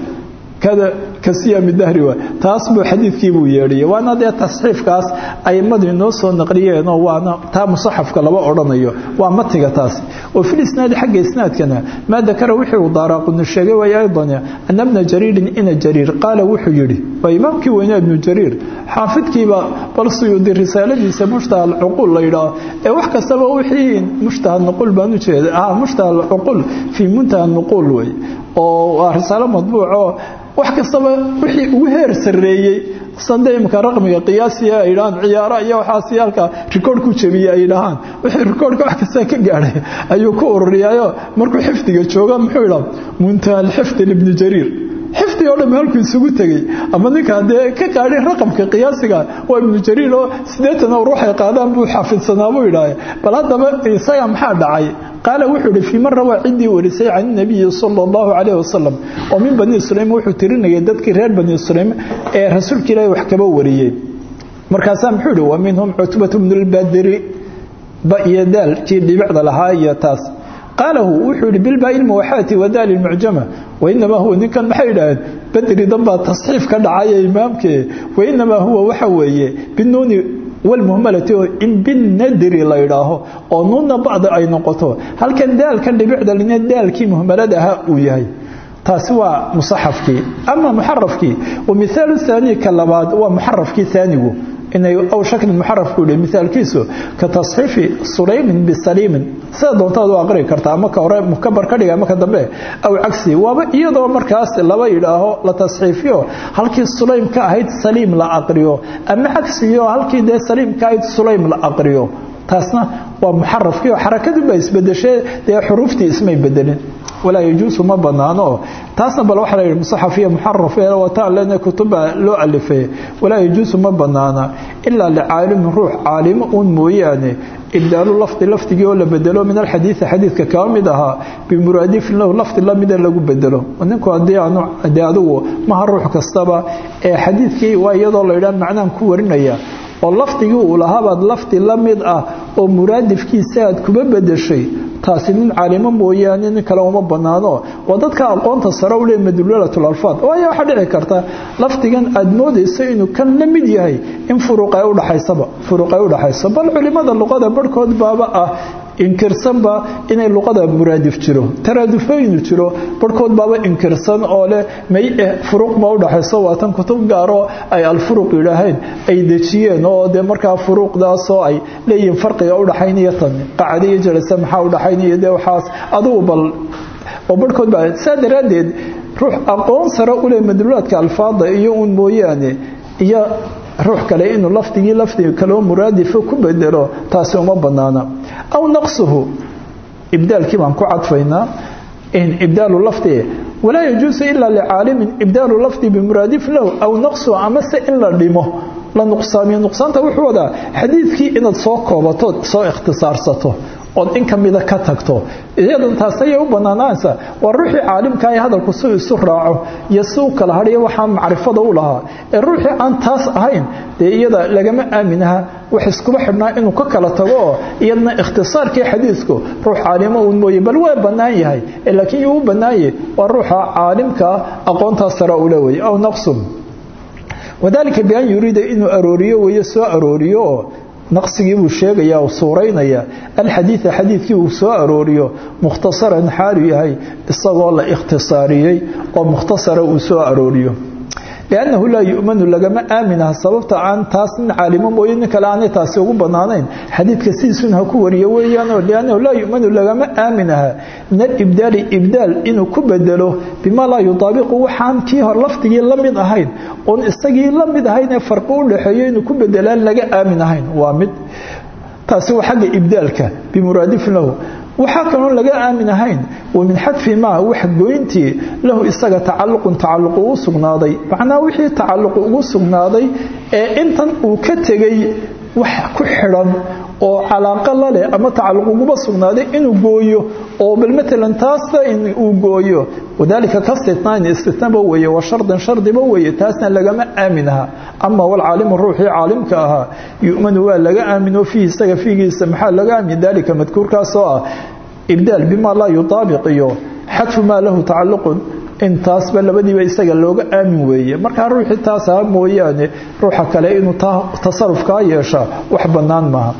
kasiyami dahri waa. Taas buu xadiidkii buu yeedhiyay. Waana dee tasxiifkaas aimadu inoo soo naqliyeenoo waana taa musaxafka laba odhanayo. Waa matiga taasi. Wa fil isnaadi xagga isnaadkana maa dakara wixii uu daaraaquni sheegay way aydan ana bna jariirin ina jariir. Qaala wuxuu yidhi waa imaamkii weynaa ibnu jariir. Xaafidkiiba bal suyuudi risaaladiisa mushtaha alcuquul la yidhaaho ee wax kastaba wixii mushtaha nuquul baan u jeeda ah mushtaha alcuquul fii muntaha nuquul wey oo waa risaalo madbuucoo wax kastaba wixii ugu heer sarreeyey. Sande imika raqmiga qiyaasiga ay dhahaan ciyaaro iyo waxaasi halka rikoord ku jabiyey ay dhahaan. Wixii rikoordka wax kasta ka gaadhay ayuu ku ururiyaayo. Markuu xifdiga jooga muxuu idhaa muntaha alxifdi libni jariir xifdi oo dham halkuu isugu tegey. Ama ninkaa dee ka gaadhay raqamka qiyaasiga waa ibnu jariir oo siddeetan oo ruuxay qaadaan buu xaafidsanaa buu idhaahay bal haddaba isaga maxaa dhacay? Qaala wuxuu ihi fii man rawaa ciddii warisay can nabiyi sala allahu calayh wasalam oo min bani sulaym wuxuu tirinayay dadkii reer bani sulaym ee rasuulka ilaahi wax kaba wariyey. Markaasaa muxuu ihi wa minhum cutbatu bnu lbadri ba iyo daal kii dhibicda lahaa iyo taas. Qaalahu wuxuu yihi bilbaa'i lmuwaxaati wadaali lmucjama wainamaa huwa ninkan maxay idhaaheen badri danbaa tasxiif ka dhacaya imaamkee. Wainamaa huwa waxa weeye binuuni walmuhmalati oo in binadri la yidhaaho oo nuunna bacda ay noqoto. Halkan daalkan dhibicda lina daalkii muhmalada ahaa uu yahay. Taasi waa musaxafkii. Ama muxarafkii. Wa mihaalu haani ka labaad waa muxarafkii haanigu inay aw shakli muxarafku yihi mithaalkiisu ka tasxiifi sulaymin bisaliimin. Sida doontaad u aqri karta ama ka hore mukabar ka dhiga ama dambe aw cagsi waaba iyadoo markaas laba yidhaaho la tasxiifiyo halkii sulaym ka ahayd saliim la aqriyo ama cagsiyo halkii dee saliim ka ahayd sulaym la aqriyo. Taasna waa muxarafkii oo xarakadu baa isbedeshee dee xuruuftii ismay bedelin walaa yajuusu ma banaano. Taasna bal waxaa la yidhi musaxaf iyo muxaraf wataan lena kutuba loo alifay. Walaa yajuusu ma banaana. Ilaa licaalimin ruux caalimo uun mooyaane. Ibdaalu lafdi lafdigii oo la bedelo min alxadiidi xadiidka kaa mid ahaa bimuraadifin lafdi lamida lagu bedelo. Ninku haddii aanu de maha ruux kastaba ee xadiidkii waa iyadoo la yidhaha macnaan ku warinaya. Oo lafdigii uu lahaabaad lafdi la mid ah oo muraadifkiisa aad kuba bedeshay taasi nin caalimo mooyaane nin kale uma banaano waa dadka aqoonta sare u le madulaalatul alfaad waayo waxaa dhici karta lafdigan aad moodayso inuu kan la mid yahay in furuq ay udhaxaysaba furuq ay udhaxayso bal culimada luqada barhkood baaba ah inkirsanba inay luqada muraadif jiro taraadufaynu jiro. Barhkood baaba inkirsan oo leh may eh furuq ma udhaxayso waa tan kutub gaaroo ay alfuruq yidhaaheen ay dejiyeen oo dee markaa furuuqdaasoo ay leeyihiin farqiga udhaxaynaya tan qacda iyo jalasa maxaa udhaxaynaya dee waxaas adugu bal. Oo barhkood baa saa daraaddeed ruux aqoon sare u leh madluulaadka alfaada iyo uun mooyaane iyo ruux kale inuu lafdigii lafdiga kaleo muraadifo ku bedelo taasi uma banaana aw naqsuhu ibdaalkii baan ku cadfaynaa ibdaalu lafdi walaa yajuusu ilaa licaalimin ibdaalu lafdi bimuraadif lahu aw naqsuhu amase in la dhimo. La nuqsaamiyo nuqsaanta wuxuu wadaa xadiidkii inaad soo koobato soo ikhtisaarsato ood in ka mida ka tagto. Iyada taas ayay u banaanaanaysa waa ruuxii caalimka ee hadalku si isu raaco iyo si u kala hadhiyo waxaa macrifada u lahaa. Ee ruuxii aan taas ahayn dee iyada lagama aaminaha wax iskuba xidhnaa inuu ka kala tago oo iyadna ikhtisaarkii xadiidku ruux caalimo uun mooye bal waa bannaan yahay. Laakiin yuu u bannaan yahay waa ruuxa caalimkaa aqoontaas sare u leewaya aw naqsun wadalika bian yuriida inuu arooriyo weeye soo arooriyo. oo naqsigii buu sheegaya oo suuraynaya alxadiida xadiidkii uu soo arooriyo mukhtasaran xaalu yahay isagoo la ikhtisaariyey oo mukhtasara uu soo arooriyo liannahu laa yu'manu lagama aaminaha sababta aan taas nin caalimo mooye nin kale aanay taasi ugu bannaanayn xadiidka sidiisun ha ku wariyo weeyaanoo liannahu laa yu'manu lagama aaminaha min alibdaali ibdaal inuu ku bedelo bimaa laa yutaabiqu waxaan kii hor lafdigii la mid ahayn oon isagii la mid ahayn ee farqi u dhaxeeyo inuu ku bedelaan laga aamin ahayn waa mid taasi waa xagga ibdaalka bimuraadifin lahu waxaa kaloo laga aamin ahayn wa min xadfi maa wax goyntii lahu isaga tacalluqun tacalluq ugu sugnaaday. Macnaa wixii tacalluq ugu sugnaaday ee intan uu ka tegay wax ku xidhan oo calaaqa la leh ama tacalluq uguba sugnaaday inuu gooyo oo bal matalan taasna uu gooyo. Wadaalika ka stitnaan istitnaba weeye wa shardan shardiba weeye taasna lagama aamin aha. Ama walcaalimu ruuxii caalimka ahaa yu'manu waa laga aamin oo isaga fiigiisa maxaa laga aamin? Daalika madkuurkaasoo ah ibdaal bimaa laa yutaabiq iyo xadfu maa lahu tacalluqun intaasba labadiiba isaga looga aamin weeye. Markaa ruuxii taas aha mooyaane ruuxa kale inuu tasarufkaa yeeshaa wax bannaan maaha.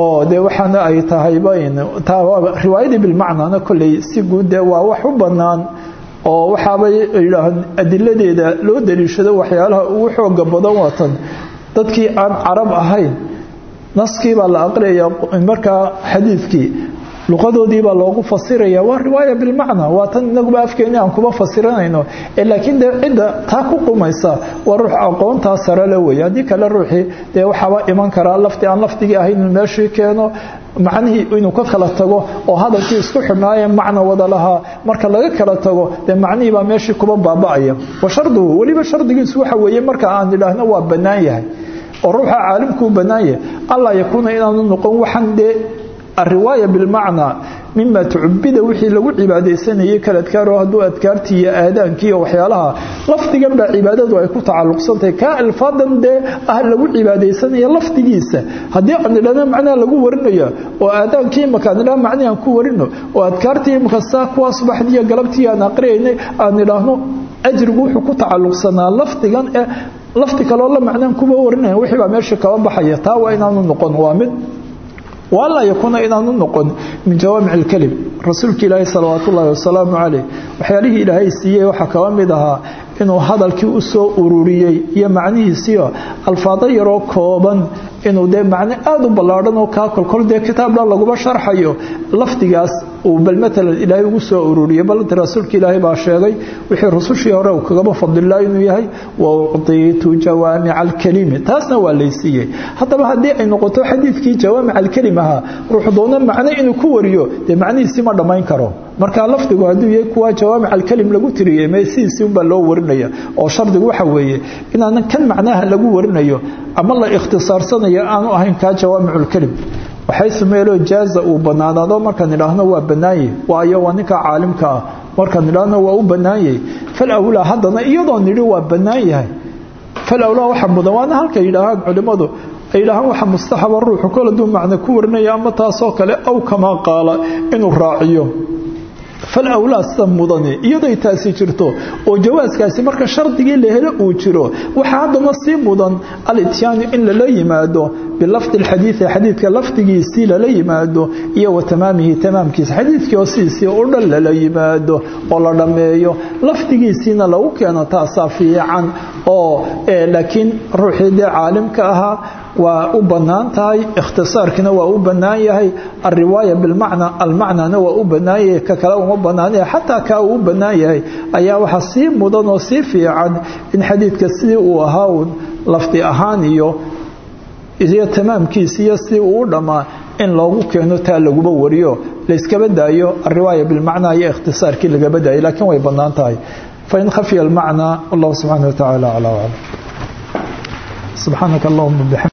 Oo dee waxaana ay tahayba riwaayadii bilmacnana kolley si guud dee waa wax u bannaan oo waxaabay yidhaahaan adiladeeda loo daliishado waxyaalaha ugu xooga badan watan dadkii aan carab ahayn naskii baa la aqriyaya markaa xadiidkii luqadoodii baa loogu fasiraya waa riwaaya bilmacna waa tan inaguba afkeeni aan kuba fasiranayno laakiin dee cidda taa ku qumaysa waa ruux aqoontaa sare le weeye. Haddii kale ruuxii dee waxaaba iman karaa lafdi aan lafdigii ahayn inuu meeshii keeno macnihii inuu ka kala tago oo hadalkii isku xidhnaaye macna wada lahaa marka laga kala tago dee macnihii baa meeshii kuba baaba'aya. Wa sharduhu weliba shardigiisu waxa weeye marka aan idhaahno waa bannaan yahay oo ruuxa caalimkuu bannaan yahay. Allaa yakuuna inaanu noqon waxan dee الرواية بالمعنى مما تعبد وحي لو عباديسانيه كلا adkaaro haduu adkaartii iyo aadaankiiyo waxyaalaha lafdigan baa cibaadadu ay ku tacalluqsantahay ka alfaadan de ah lagu cibaadeysanaya lafdigiisa hadii aan idhaahdo macnaha lagu warinayo oo aadaankii markaan idhaahdo macnaha aan ku warino oo adkaartii marka saa kuwa subaxdii iyo galabtii aan aqriyaynay aan idhaahno ajrigu wuxuu ku tacalluqsanaa lafdigan ee lafdi kaloo la macnaan kuba warinaya wixii baa meesha kaba baxaya taa waa inaanu noqon waa mid walaa yakuuna inaanu noqon min jawaamic alkelim rasuulka ilaahay salawaat ullaahi wasalaamu caleyh waxyaalihii ilaahay siiyey waxaa kaba mid ahaa inuu hadalkii u soo ururiyey iyo macnihiisiio alfaado yaroo kooban inuu dee macno aada u ballaadhan oo kaa kolkol dee kitaabla laguma sharxayo lafdigaas uu bal matalan ilaahay ugu soo ururiyay bal rasuulka ilaahay baa sheegay wixii rusushii hore uu kagaba fadlilaa inuu yahay wa uctiitu jawaamica alkalimi taasna waa laysiiyey haddaba haddii ay noqoto xadiidkii jawaamica alkalim ahaa ruux doona macne inuu ku wariyo dee macnihiisii ma dhammayn karo. Markaa lafdigu hadduu yahay kuwa jawaamic alkelim lagu tiriyey me sidiisii unbaa loo warinaya oo shardigu waxa weeye inaanan kan macnaha lagu warinayo ama la ikhtisaarsanayo aanu ahayn kaa jawaamiculkelim waxaysu meeloo jaaza uu banaanaado markaan idhaahno waa bannaanye waayo waa ninka caalimka ah markaan idhaahno waa u bannaanyay falawlaa haddana iyadoo nidhi waa bannaan yahay. Falawlaa waxa mudan waana halkay yidhaahaan culimmadu. Ay yidhaahaan waxa mustaxaba ruuxu kol hadduu macno ku warinaya ama taasoo kale aw kamaa qaala inuu raaciyo falawlaa sida mudane iyaday taasi jirto oo jawaaskaasi marka shardigii la helo uu jiro waxaa haddana sii mudan alityaanu in lala yimaado bilafdi lxadiidi xadiidka lafdigiisii lala yimaado iyo wa tamaamihi tamaamkiisa xadiidkii oo sidiisii u dhan lala yimaado oo la dhammeeyo lafdigiisiina lagu keeno taasaa fiican oo laakiin ruuxii caalimka ahaa waa u bannaan tahay ikhtisaarkiina waa u bannaan yahay alriwaaya bilmacna almacnana waa u bannaan yahay ka kale uma bannaan yahay xataa kaa uu u bannaan yahay ayaa waxaa sii mudan oo sii fiican in xadiidka sidii uu ahaa uun lafdi ahaan iyo iyo tamaamkiisi iyo sidii uu dhammaa in loogu keeno taa laguba wariyo layskaba daayo alriwaaya bilmacna iyo ikhtisaarkii lagaba daayo laakiin way bannaan tahay fain khafiya almacna wallahu subxaana wa tacaala calaa aclam subxaanaka allahuma